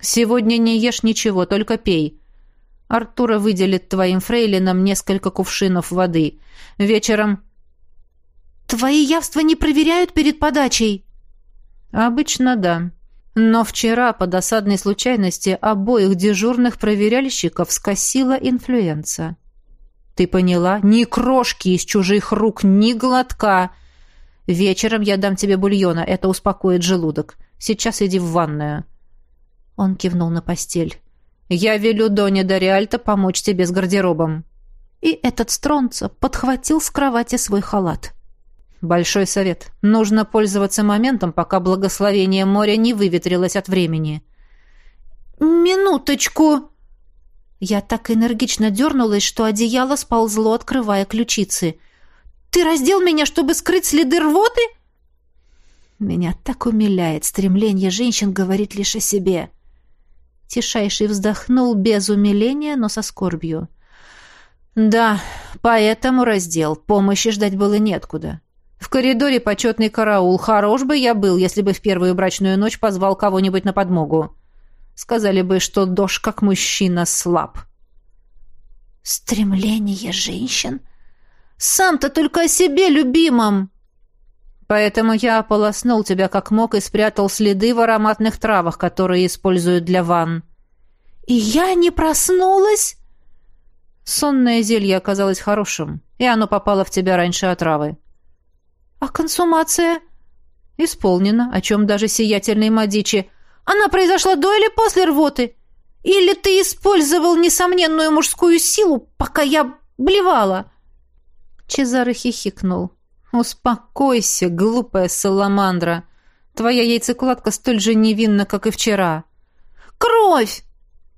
Сегодня не ешь ничего, только пей. Артура выделит твоим фрейлинам несколько кувшинов воды. Вечером... Твои явства не проверяют перед подачей? Обычно да. Но вчера по досадной случайности обоих дежурных проверяльщиков скосила инфлюенса. Ты поняла? Ни крошки из чужих рук, ни глотка. Вечером я дам тебе бульона, это успокоит желудок. Сейчас иди в ванную. Он кивнул на постель. Я велю Доне Дориальто помочь тебе с гардеробом. И этот Стронца подхватил с кровати свой халат. Большой совет. Нужно пользоваться моментом, пока благословение моря не выветрилось от времени. «Минуточку!» Я так энергично дернулась, что одеяло сползло, открывая ключицы. «Ты раздел меня, чтобы скрыть следы рвоты?» Меня так умиляет стремление женщин говорить лишь о себе. Тишайший вздохнул без умиления, но со скорбью. «Да, поэтому раздел. Помощи ждать было неоткуда. В коридоре почетный караул. Хорош бы я был, если бы в первую брачную ночь позвал кого-нибудь на подмогу. Сказали бы, что дождь как мужчина слаб. Стремление женщин? Сам-то только о себе любимом. Поэтому я ополоснул тебя как мог и спрятал следы в ароматных травах, которые используют для ванн. И я не проснулась? Сонное зелье оказалось хорошим, и оно попало в тебя раньше отравы. А консумация? Исполнена, о чем даже сиятельный Мадичи она произошла до или после рвоты? Или ты использовал несомненную мужскую силу, пока я блевала?» Чезаро хихикнул. «Успокойся, глупая саламандра. Твоя яйцекладка столь же невинна, как и вчера». «Кровь!»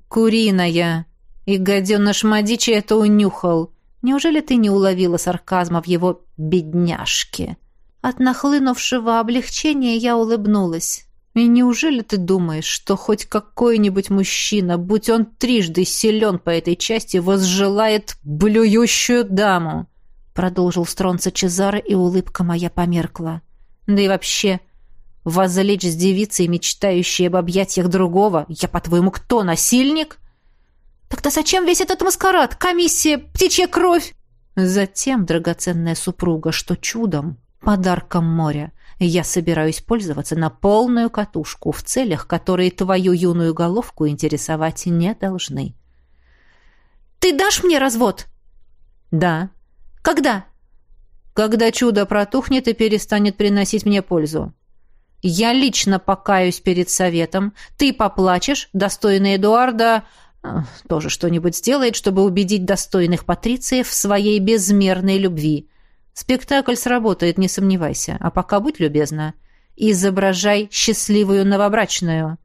«Куриная!» И гаденыш Мадичи это унюхал. Неужели ты не уловила сарказма в его «бедняжке»?» От нахлынувшего облегчения я улыбнулась. И неужели ты думаешь, что хоть какой-нибудь мужчина, будь он трижды силен по этой части, возжелает блюющую даму?» Продолжил Стронца Чезаро, и улыбка моя померкла. «Да и вообще, возлечь с девицей, мечтающей об объятиях другого, я, по-твоему, кто, насильник?» «Тогда зачем весь этот маскарад, комиссия, птичья кровь?» «Затем, драгоценная супруга, что чудом, подарком моря, я собираюсь пользоваться на полную катушку в целях, которые твою юную головку интересовать не должны. Ты дашь мне развод? Да. Когда? Когда чудо протухнет и перестанет приносить мне пользу. Я лично покаюсь перед советом. Ты поплачешь, достойный Эдуарда а, тоже что-нибудь сделает, чтобы убедить достойных патрициев в своей безмерной любви. Спектакль сработает, не сомневайся. А пока будь любезна. Изображай счастливую новобрачную.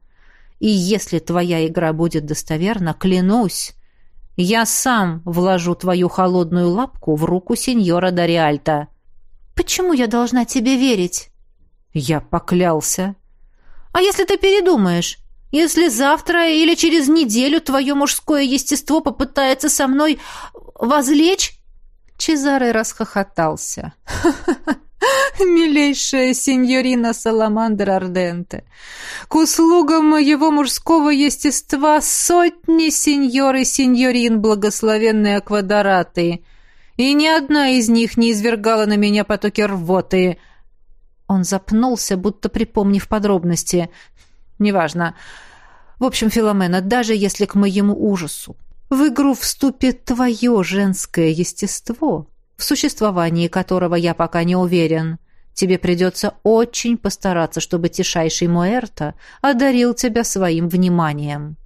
И если твоя игра будет достоверна, клянусь, я сам вложу твою холодную лапку в руку сеньора Дориальта. Почему я должна тебе верить? Я поклялся. А если ты передумаешь? Если завтра или через неделю твое мужское естество попытается со мной возлечь, Чезаре расхохотался. «Милейшая сеньорина Саламандр Арденте, к услугам моего мужского естества сотни сеньор и сеньорин благословенные аквадораты, и ни одна из них не извергала на меня потоки рвоты». Он запнулся, будто припомнив подробности. «Неважно. В общем, Филомена, даже если к моему ужасу в игру вступит твое женское естество, в существовании которого я пока не уверен. Тебе придется очень постараться, чтобы тишайший Муэрта одарил тебя своим вниманием».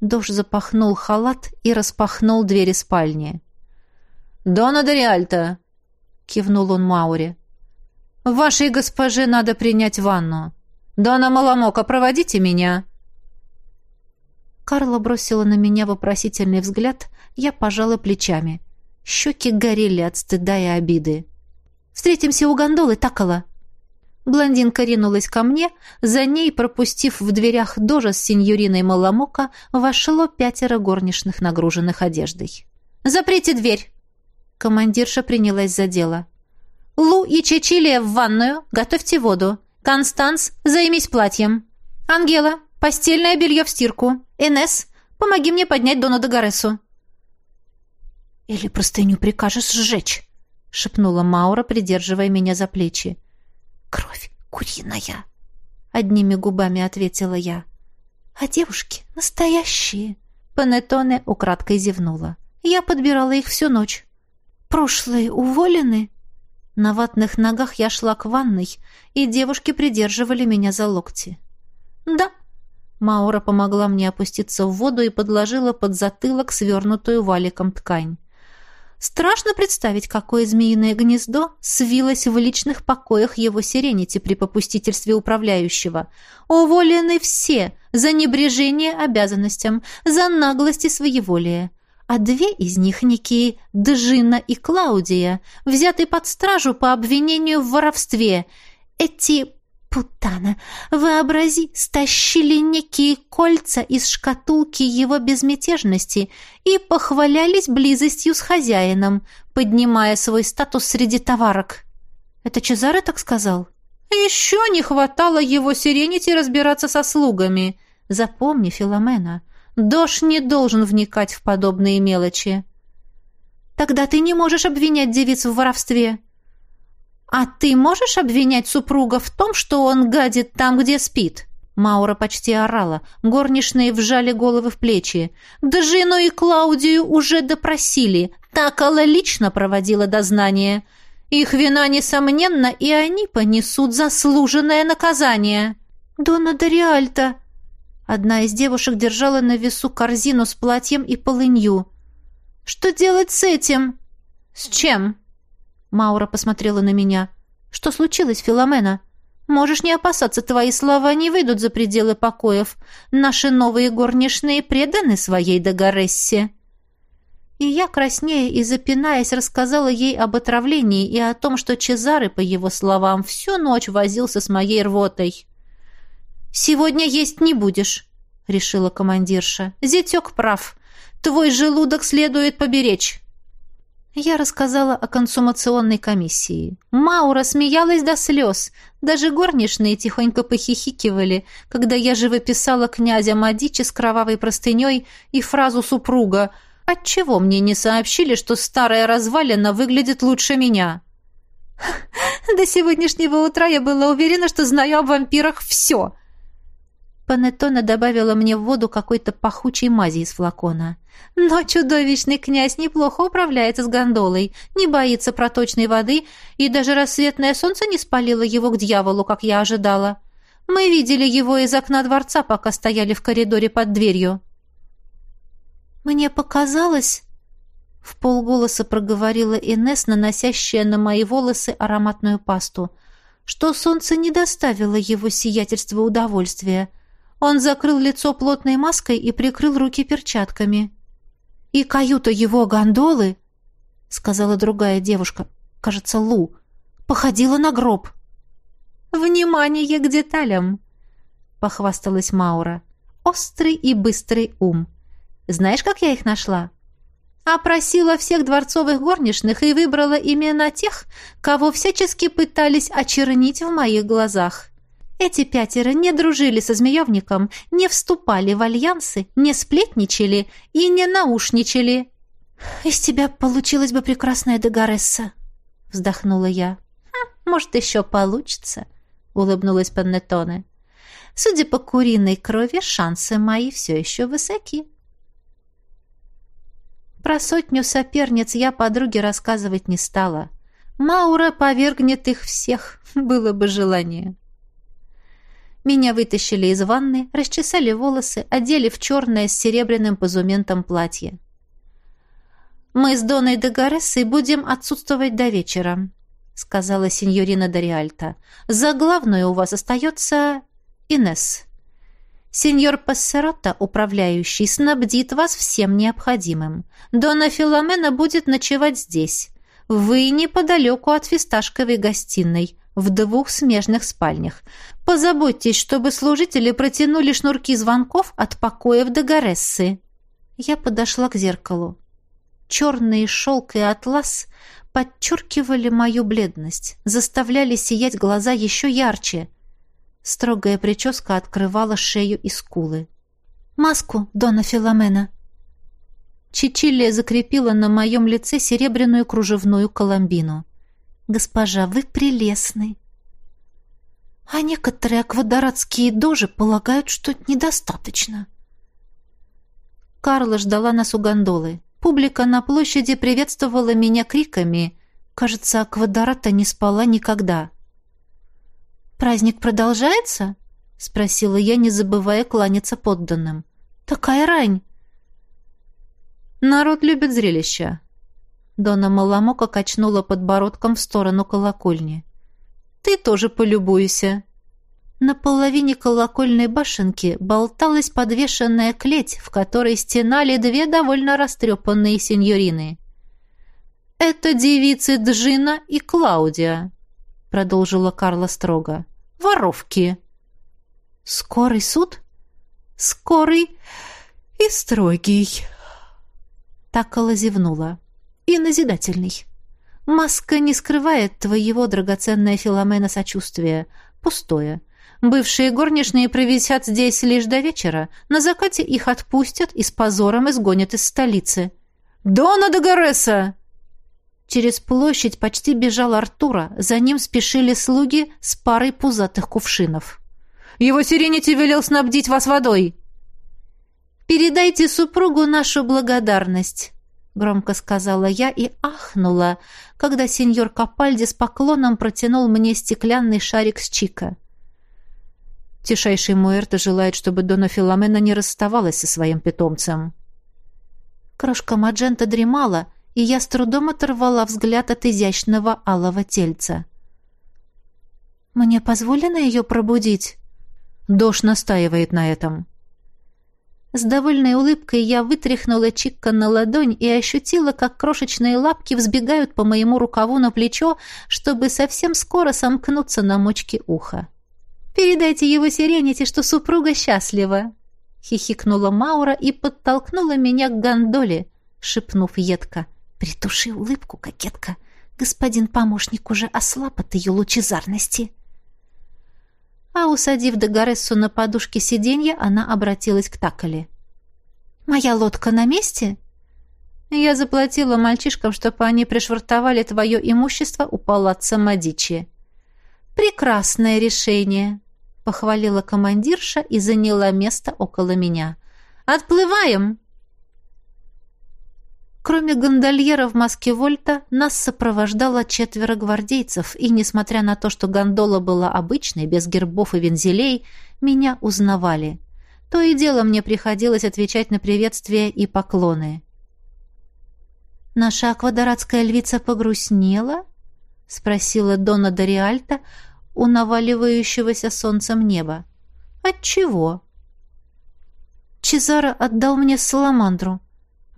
Дош запахнул халат и распахнул двери спальни. «Дона Дориальто!» — кивнул он Мауре. «Вашей госпоже надо принять ванну. Дона Маламока, проводите меня!» Карла бросила на меня вопросительный взгляд, я пожала плечами. Щеки горели от стыда и обиды. «Встретимся у гондолы, Такала!» Блондинка ринулась ко мне, за ней, пропустив в дверях дожа с сеньориной Маламока, вошло пятеро горничных, нагруженных одеждой. «Заприте дверь!» Командирша принялась за дело. «Лу и Чечилия в ванную, готовьте воду. Констанс, займись платьем. Ангела, Постельное белье в стирку. Энес, помоги мне поднять Дону Дагаресу». «Или простыню прикажешь сжечь», — шепнула Маура, придерживая меня за плечи. «Кровь куриная». — одними губами ответила я. «А девушки настоящие!» Панеттоне украдкой зевнула. «Я подбирала их всю ночь». «Прошлые уволены?» На ватных ногах я шла к ванной, и девушки придерживали меня за локти. «Да». Маура помогла мне опуститься в воду и подложила под затылок свернутую валиком ткань. Страшно представить, какое змеиное гнездо свилось в личных покоях его сиренити при попустительстве управляющего. Уволены все за небрежение обязанностям, за наглость и своеволие. А две из них, некие Джина и Клаудия, взяты под стражу по обвинению в воровстве. Эти Путана, вообрази, стащили некие кольца из шкатулки его безмятежности и похвалялись близостью с хозяином, поднимая свой статус среди товарок. Это Чезаре так сказал? Еще не хватало его сиренити разбираться со слугами. Запомни, Филомена, Дош не должен вникать в подобные мелочи. Тогда ты не можешь обвинять девицу в воровстве. «А ты можешь обвинять супруга в том, что он гадит там, где спит?» Маура почти орала. Горничные вжали головы в плечи. «Да жену и Клаудию уже допросили. Такала лично проводила дознание. Их вина несомненна, и они понесут заслуженное наказание». «Дона Дориальта!» Одна из девушек держала на весу корзину с платьем и полынью. «Что делать с этим?» «С чем?» Маура посмотрела на меня. «Что случилось, Филомена? Можешь не опасаться, твои слова не выйдут за пределы покоев. Наши новые горничные преданы своей Дагорессе». И я, краснея и запинаясь, рассказала ей об отравлении и о том, что Чезары, по его словам, всю ночь возился с моей рвотой. «Сегодня есть не будешь», — решила командирша. «Зятек прав. Твой желудок следует поберечь». Я рассказала о консумационной комиссии. Маура смеялась до слез. Даже горничные тихонько похихикивали, когда я живописала князя Мадичи с кровавой простыней и фразу супруга «Отчего мне не сообщили, что старая развалина выглядит лучше меня?» До сегодняшнего утра я была уверена, что знаю о вампирах все. Панеттона добавила мне в воду какой-то пахучей мази из флакона. Но чудовищный князь неплохо управляется с гондолой, не боится проточной воды, и даже рассветное солнце не спалило его к дьяволу, как я ожидала. Мы видели его из окна дворца, пока стояли в коридоре под дверью. «Мне показалось...» — в полголоса проговорила Инесс, наносящая на мои волосы ароматную пасту, что солнце не доставило его сиятельству удовольствия — он закрыл лицо плотной маской и прикрыл руки перчатками. «И каюта его гондолы», — сказала другая девушка, кажется, Лу, — походила на гроб. «Внимание к деталям», — похвасталась Маура. «Острый и быстрый ум. Знаешь, как я их нашла?» Опросила всех дворцовых горничных и выбрала имена тех, кого всячески пытались очернить в моих глазах. Эти пятеро не дружили со змеевником, не вступали в альянсы, не сплетничали и не наушничали. «Из тебя получилась бы прекрасная Дегаресса», — вздохнула я. «Хм, «Может, еще получится», — улыбнулась Паннетоне. «Судя по куриной крови, шансы мои все еще высоки». Про сотню соперниц я подруге рассказывать не стала. Маура повергнет их всех, было бы желание. Меня вытащили из ванны, расчесали волосы, одели в черное с серебряным позументом платье. «Мы с Доной де Гарессой будем отсутствовать до вечера», — сказала сеньорина Дориальта. «За главную у вас остается Инес. Сеньор Пассерота, управляющий, снабдит вас всем необходимым. Дона Филомена будет ночевать здесь. Вы неподалеку от фисташковой гостиной в двух смежных спальнях. Позаботьтесь, чтобы служители протянули шнурки звонков от покоев до Горессы. Я подошла к зеркалу. Черный шелк и атлас подчеркивали мою бледность, заставляли сиять глаза еще ярче. Строгая прическа открывала шею и скулы. «Маску, Дона Филомена!» Чичилия закрепила на моем лице серебряную кружевную коломбину. «Госпожа, вы прелестны!» А некоторые аквадоратские дожи полагают, что недостаточно. Карла ждала нас у гондолы. Публика на площади приветствовала меня криками. Кажется, аквадората не спала никогда. «Праздник продолжается?» — спросила я, не забывая кланяться подданным. «Такая рань!» «Народ любит зрелища». Дона Маламока качнула подбородком в сторону колокольни. «Ты тоже полюбуйся». На половине колокольной башенки болталась подвешенная клеть, в которой стенали две довольно растрепанные сеньорины. «Это девицы Джина и Клаудия», — продолжила Карла строго. «Воровки». «Скорый суд?» «Скорый и строгий», — Такала зевнула. «И назидательный». Маска не скрывает твоего драгоценное Филомена сочувствия. Пустое. Бывшие горничные провисят здесь лишь до вечера. На закате их отпустят и с позором изгонят из столицы. «Дона де Гореса!» Через площадь почти бежал Артура, за ним спешили слуги с парой пузатых кувшинов. «Его Сиренити велел снабдить вас водой!» «Передайте супругу нашу благодарность», — громко сказала я и ахнула, когда сеньор Капальди с поклоном протянул мне стеклянный шарик с чика. Тишайший Муэрто желает, чтобы Дона Филомена не расставалась со своим питомцем. Крошка Маджента дремала — и я с трудом оторвала взгляд от изящного алого тельца. «Мне позволено ее пробудить?» Дош настаивает на этом. С довольной улыбкой я вытряхнула Чикка на ладонь и ощутила, как крошечные лапки взбегают по моему рукаву на плечо, чтобы совсем скоро сомкнуться на мочке уха. «Передайте его Сирените, что супруга счастлива!» — хихикнула Маура и подтолкнула меня к гондоле, шепнув едко — Притуши улыбку, кокетка. Господин помощник уже ослаб от ее лучезарности. А усадив Дагорессу на подушке сиденья, она обратилась к Такале. «Моя лодка на месте?» «Я заплатила мальчишкам, чтобы они пришвартовали твое имущество у палаца Мадичи». «Прекрасное решение», — похвалила командирша и заняла место около меня. «Отплываем!» Кроме гондольера в маске Вольта, нас сопровождало четверо гвардейцев, и, несмотря на то, что гондола была обычной, без гербов и вензелей, меня узнавали. То и дело мне приходилось отвечать на приветствия и поклоны. «Наша аквадоратская львица погрустнела?» — спросила Дона Дориальта у наваливающегося солнцем неба. «Отчего?» «Чезаро отдал мне саламандру»,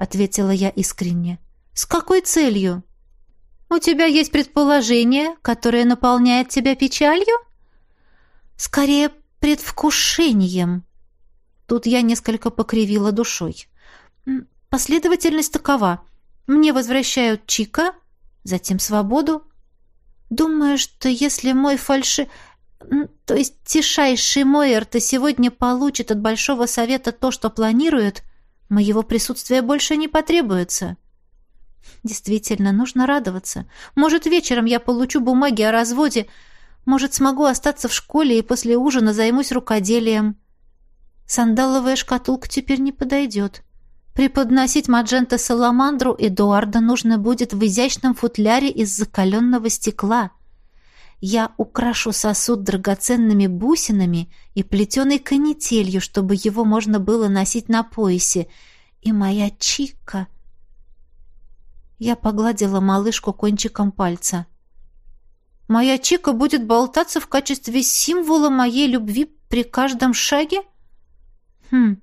ответила я искренне. С какой целью? У тебя есть предположение, которое наполняет тебя печалью? Скорее, предвкушением. Тут я несколько покривила душой. Последовательность такова. Мне возвращают Чика, затем свободу. Думаю, что если мой фальши... То есть тишайший Мойерта сегодня получит от Большого Совета то, что планирует, Моего присутствия больше не потребуется. Действительно, нужно радоваться. Может, вечером я получу бумаги о разводе, может, смогу остаться в школе и после ужина займусь рукоделием. Сандаловая шкатулка теперь не подойдет. Преподносить Маджента Саламандру Эдуарда нужно будет в изящном футляре из закаленного стекла — я украшу сосуд драгоценными бусинами и плетеной канителью, чтобы его можно было носить на поясе. И моя чика... Я погладила малышку кончиком пальца. Моя чика будет болтаться в качестве символа моей любви при каждом шаге? Хм,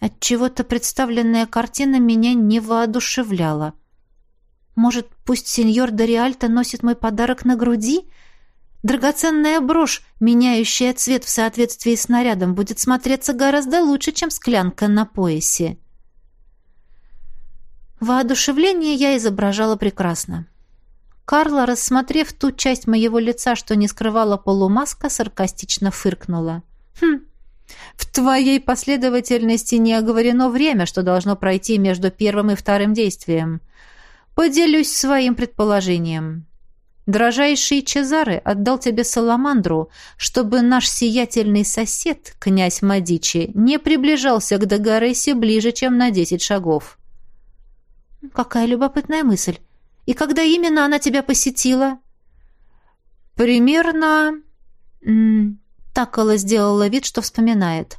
отчего-то представленная картина меня не воодушевляла. Может, пусть сеньор Дориальто носит мой подарок на груди — Драгоценная брошь, меняющая цвет в соответствии с нарядом, будет смотреться гораздо лучше, чем склянка на поясе. Воодушевление я изображала прекрасно. Карла, рассмотрев ту часть моего лица, что не скрывала полумаска, саркастично фыркнула. «Хм, в твоей последовательности не оговорено время, что должно пройти между первым и вторым действием. Поделюсь своим предположением. Дрожайший Чезаре отдал тебе саламандру, чтобы наш сиятельный сосед, князь Мадичи, не приближался к Дагаресе ближе, чем на десять шагов. Какая любопытная мысль. И когда именно она тебя посетила? Примерно... Такала сделала вид, что вспоминает.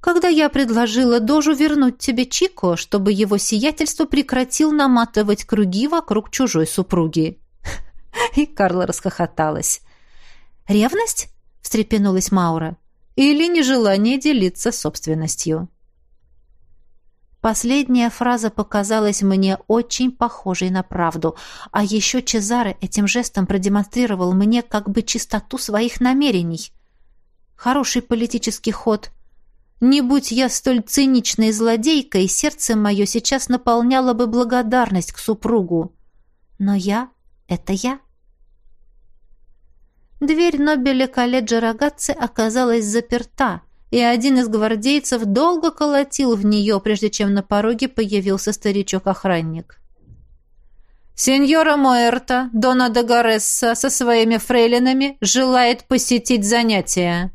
Когда я предложила Дожу вернуть тебе Чико, чтобы его сиятельство прекратил наматывать круги вокруг чужой супруги. И Карла расхохоталась. «Ревность?» — встрепенулась Маура. «Или нежелание делиться собственностью?» Последняя фраза показалась мне очень похожей на правду, а еще Чезаре этим жестом продемонстрировал мне как бы чистоту своих намерений. Хороший политический ход. Не будь я столь циничной злодейкой, сердце мое сейчас наполняло бы благодарность к супругу. Но я — это я. Дверь Нобеля колледжа Рогатцы оказалась заперта, и один из гвардейцев долго колотил в нее, прежде чем на пороге появился старичок-охранник. «Сеньора Моэрта, Дона де Гаресса со своими фрейлинами желает посетить занятия».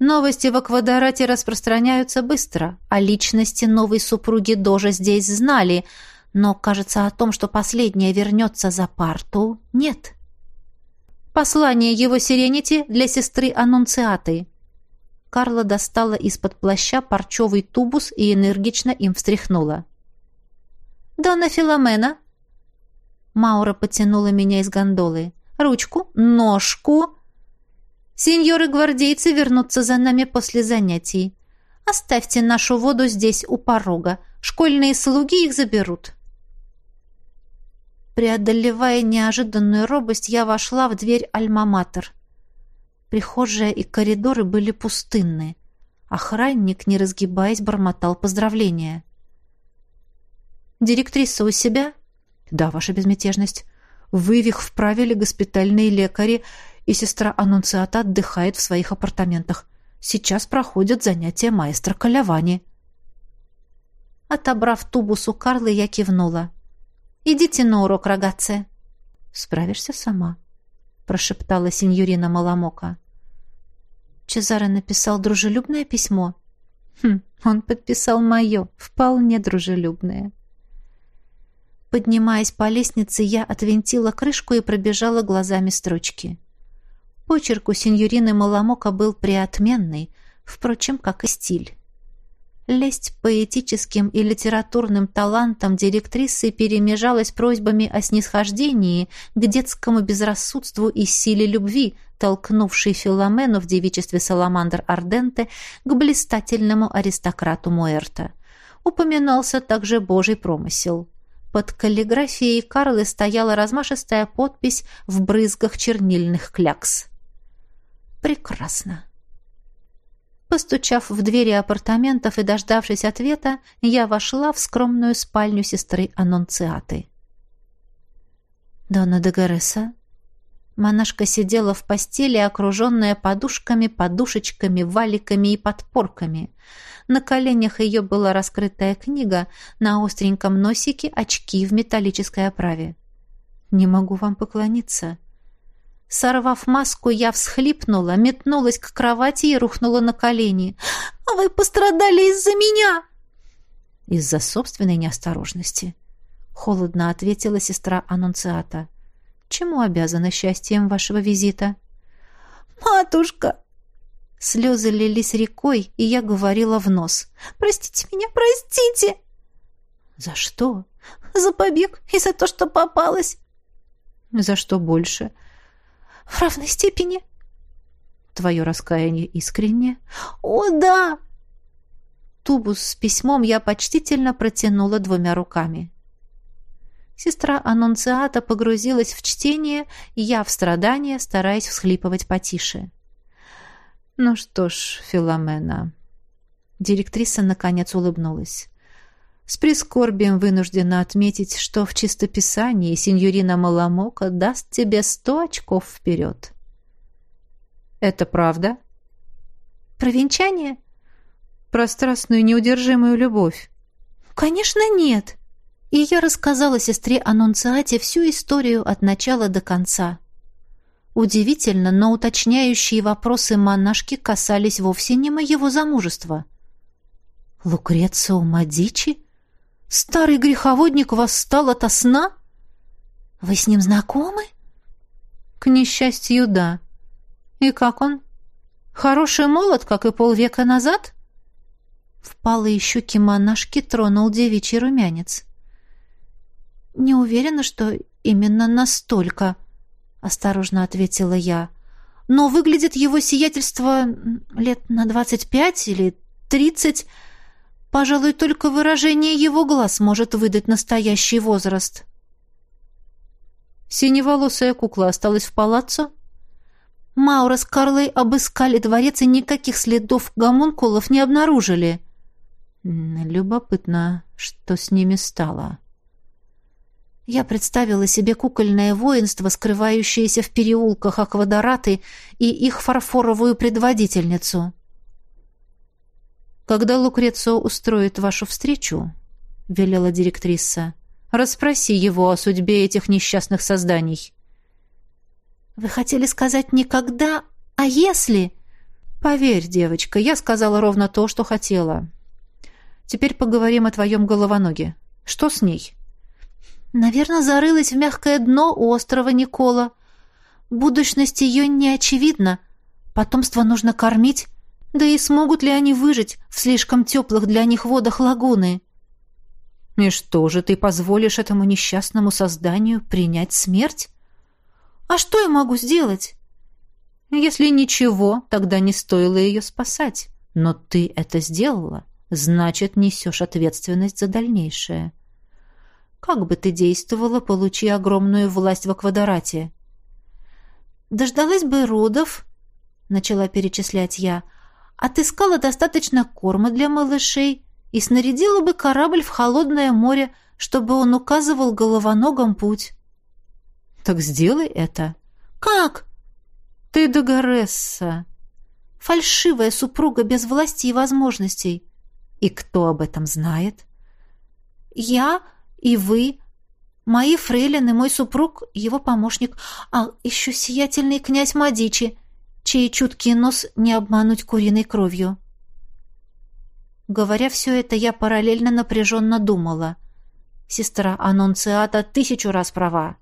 Новости в Аквадорате распространяются быстро, а личности новой супруги Дожа здесь знали, но, кажется, о том, что последняя вернется за парту, нет. Послание его Сиренити для сестры Аннунциаты. Карла достала из-под плаща парчевый тубус и энергично им встряхнула. «Донна Филомена!» Маура потянула меня из гондолы. «Ручку, ножку!» «Сеньоры-гвардейцы вернутся за нами после занятий. Оставьте нашу воду здесь, у порога. Школьные слуги их заберут». Преодолевая неожиданную робость, я вошла в дверь Альма-Матер. Прихожая и коридоры были пустынны. Охранник, не разгибаясь, бормотал поздравления. «Директриса у себя?» «Да, ваша безмятежность. Вывих вправили госпитальные лекари, и сестра Аннунциата отдыхает в своих апартаментах. Сейчас проходят занятия маэстро Калявани». Отобрав тубус у Карлы, я кивнула. Идите на урок, рогатце. Справишься сама, прошептала сеньорина Маламока. Чезаре написал дружелюбное письмо. Хм, он подписал мое, вполне дружелюбное. Поднимаясь по лестнице, я отвинтила крышку и пробежала глазами строчки. Почерк у сеньорины Маламока был приотменный, впрочем, как и стиль. Лесть поэтическим и литературным талантом директрисы перемежалась просьбами о снисхождении к детскому безрассудству и силе любви, толкнувшей Филомену в девичестве Саламандр Арденте к блистательному аристократу Муэрта. Упоминался также божий промысел. Под каллиграфией Карлы стояла размашистая подпись в брызгах чернильных клякс. «Прекрасно!» Постучав в двери апартаментов и дождавшись ответа, я вошла в скромную спальню сестры Аннунциаты. «Дона де Гареса?» Монашка сидела в постели, окруженная подушками, подушечками, валиками и подпорками. На коленях ее была раскрытая книга, на остреньком носике очки в металлической оправе. «Не могу вам поклониться», Сорвав маску, я всхлипнула, метнулась к кровати и рухнула на колени. «А вы пострадали из-за меня!» «Из-за собственной неосторожности», — холодно ответила сестра Аннунциата. «Чему обязана счастьем вашего визита?» «Матушка!» Слезы лились рекой, и я говорила в нос. «Простите меня, простите!» «За что?» «За побег и за то, что попалась». «За что больше?» В равной степени. Твое раскаяние искренне? О, да! Тубус с письмом я почтительно протянула двумя руками. Сестра Аннунциата погрузилась в чтение, и я в страдание, стараясь всхлипывать потише. «Ну что ж, Филомена...» Директриса, наконец, улыбнулась. С прискорбием вынуждена отметить, что в чистописании сеньорина Маламока даст тебе сто очков вперед. Это правда? Про венчание? Про страстную неудержимую любовь. Конечно, нет. И я рассказала сестре Аннунциате всю историю от начала до конца. Удивительно, но уточняющие вопросы монашки касались вовсе не моего замужества. «Лукрецио Мадичи? Старый греховодник восстал ото сна? Вы с ним знакомы?» «К несчастью, да. И как он? Хороший молод, как и полвека назад?» Впалые щеки монашки тронул девичий румянец. «Не уверена, что именно настолько», — осторожно ответила я. «Но выглядит его сиятельство лет на двадцать пять или тридцать. Пожалуй, только выражение его глаз может выдать настоящий возраст». Синеволосая кукла осталась в палаццо. Маура с Карлой обыскали дворец и никаких следов гомункулов не обнаружили. Любопытно, что с ними стало. Я представила себе кукольное воинство, скрывающееся в переулках Аквадораты, и их фарфоровую предводительницу. «Когда Лукрецио устроит вашу встречу», — велела директриса, — «расспроси его о судьбе этих несчастных созданий». «Вы хотели сказать никогда, а если?» «Поверь, девочка, я сказала ровно то, что хотела. Теперь поговорим о твоем головоноге. Что с ней?» Наверное, зарылась в мягкое дно у острова Никола. Будущность ее не очевидна. Потомство нужно кормить. Да и смогут ли они выжить в слишком теплых для них водах лагуны? И что же, ты позволишь этому несчастному созданию принять смерть? А что я могу сделать? Если ничего, тогда не стоило ее спасать. Но ты это сделала, значит, несешь ответственность за дальнейшее. Как бы ты действовала, получи огромную власть в Аквадорате? Дождалась бы родов, начала перечислять я, отыскала достаточно корма для малышей и снарядила бы корабль в холодное море, чтобы он указывал головоногам путь. Так сделай это. Как? Ты Дагоресса. Фальшивая супруга без власти и возможностей. И кто об этом знает? Я и вы, мои фрейлины, мой супруг, его помощник, а еще сиятельный князь Мадичи, чей чуткий нос не обмануть куриной кровью. Говоря все это, я параллельно напряженно думала. Сестра Анонциата тысячу раз права.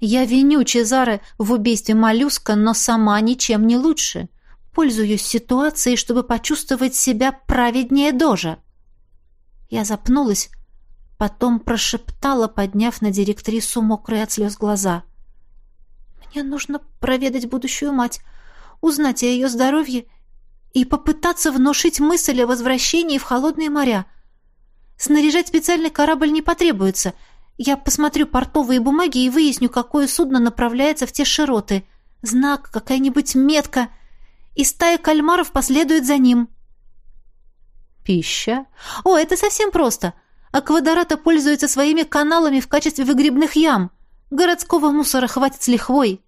Я виню Чезаре в убийстве моллюска, но сама ничем не лучше. Пользуюсь ситуацией, чтобы почувствовать себя праведнее Дожа. Я запнулась, Потом прошептала, подняв на директрису мокрые от слез глаза. «Мне нужно проведать будущую мать, узнать о ее здоровье и попытаться внушить мысль о возвращении в холодные моря. Снаряжать специальный корабль не потребуется. Я посмотрю портовые бумаги и выясню, какое судно направляется в те широты. Знак, какая-нибудь метка, и стая кальмаров последует за ним». «Пища?» «О, это совсем просто!» Аквадората пользуется своими каналами в качестве выгребных ям. Городского мусора хватит с лихвой.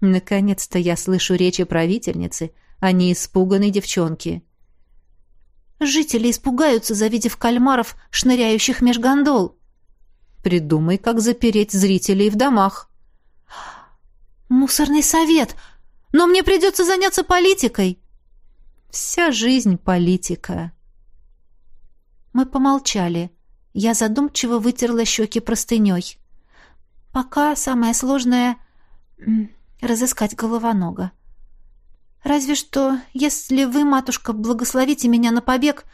Наконец-то я слышу речи правительницы, а не испуганной девчонки. Жители испугаются, завидев кальмаров, шныряющих меж гондол. Придумай, как запереть зрителей в домах. Мусорный совет! Но мне придется заняться политикой. Вся жизнь политика. Мы помолчали. Я задумчиво вытерла щеки простыней. Пока самое сложное — разыскать головонога. Разве что, если вы, матушка, благословите меня на побег,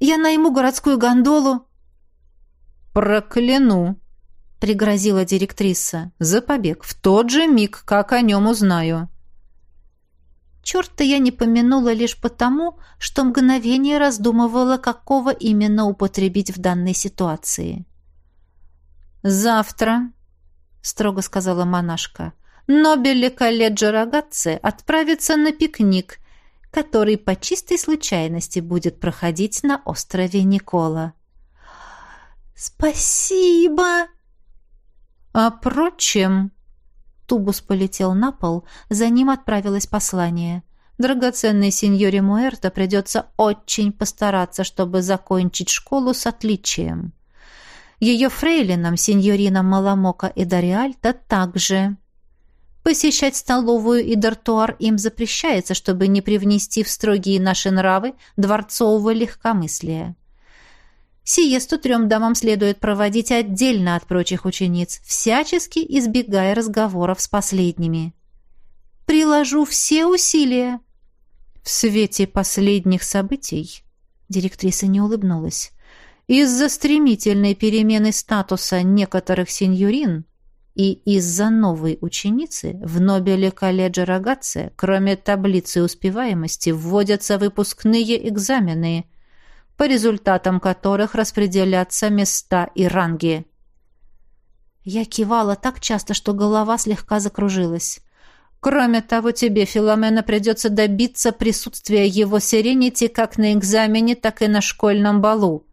я найму городскую гондолу. «Прокляну!» — пригрозила директриса. «За побег. В тот же миг, как о нем узнаю». Черта я не помянула лишь потому, что мгновение раздумывала, какого именно употребить в данной ситуации. «Завтра», — строго сказала монашка, — «Нобели колледжа Рогатце отправится на пикник, который по чистой случайности будет проходить на острове Никола». «Спасибо!» «А прочим...» Тубус полетел на пол, за ним отправилось послание. Драгоценной сеньоре Муэрто придется очень постараться, чтобы закончить школу с отличием. Ее фрейлинам, сеньоринам Маламока и Дариальта также. Посещать столовую и дартуар им запрещается, чтобы не привнести в строгие наши нравы дворцового легкомыслия. Сиесту трем дамам следует проводить отдельно от прочих учениц, всячески избегая разговоров с последними. «Приложу все усилия». В свете последних событий директриса не улыбнулась. Из-за стремительной перемены статуса некоторых сеньорин и из-за новой ученицы в Нобеле колледжа Рогатце, кроме таблицы успеваемости, вводятся выпускные экзамены, по результатам которых распределятся места и ранги. Я кивала так часто, что голова слегка закружилась. Кроме того, тебе, Филомена, придется добиться присутствия его сиренити как на экзамене, так и на школьном балу.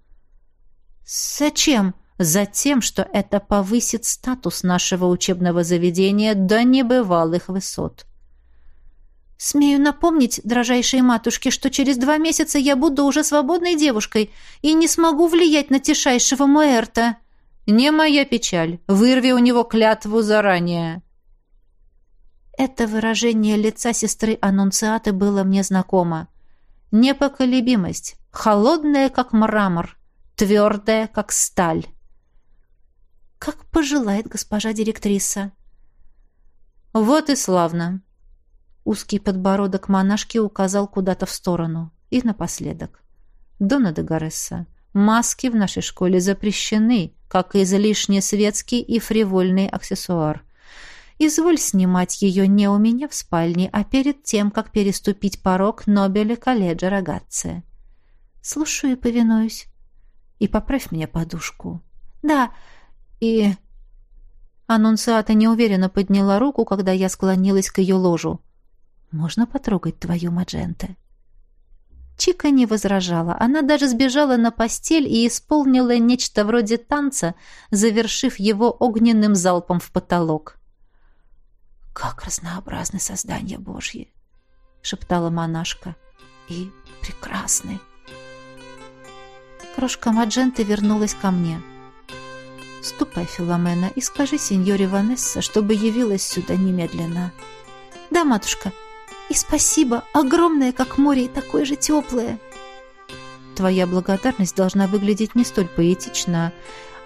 Зачем? Затем, что это повысит статус нашего учебного заведения до небывалых высот. Смею напомнить, дрожайшей матушке, что через два месяца я буду уже свободной девушкой и не смогу влиять на тишайшего Муэрта. Не моя печаль. Вырви у него клятву заранее. Это выражение лица сестры Аннунциаты было мне знакомо. Непоколебимость, холодная, как мрамор, твердая, как сталь. Как пожелает госпожа директриса. Вот и славно. Узкий подбородок монашки указал куда-то в сторону. И напоследок. Дона де Гаресса, маски в нашей школе запрещены, как и излишне светский и фривольный аксессуар. Изволь снимать ее не у меня в спальне, а перед тем, как переступить порог Нобеля колледжа Рогатце. Слушаю и повинуюсь. И поправь мне подушку. Да, и... Аннунциата неуверенно подняла руку, когда я склонилась к ее ложу. Можно потрогать твою Мадженте?» Чика не возражала. Она даже сбежала на постель и исполнила нечто вроде танца, завершив его огненным залпом в потолок. «Как разнообразны создания Божьи!» — шептала монашка. «И прекрасны!» Крошка Мадженты вернулась ко мне. «Ступай, Филомена, и скажи сеньоре Ванесса, чтобы явилась сюда немедленно». «Да, матушка», и спасибо, огромное, как море, и такое же теплое. Твоя благодарность должна выглядеть не столь поэтично,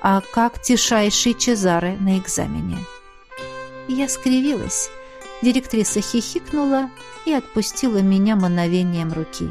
а как тишайший Чезаре на экзамене. Я скривилась. Директриса хихикнула и отпустила меня мановением руки.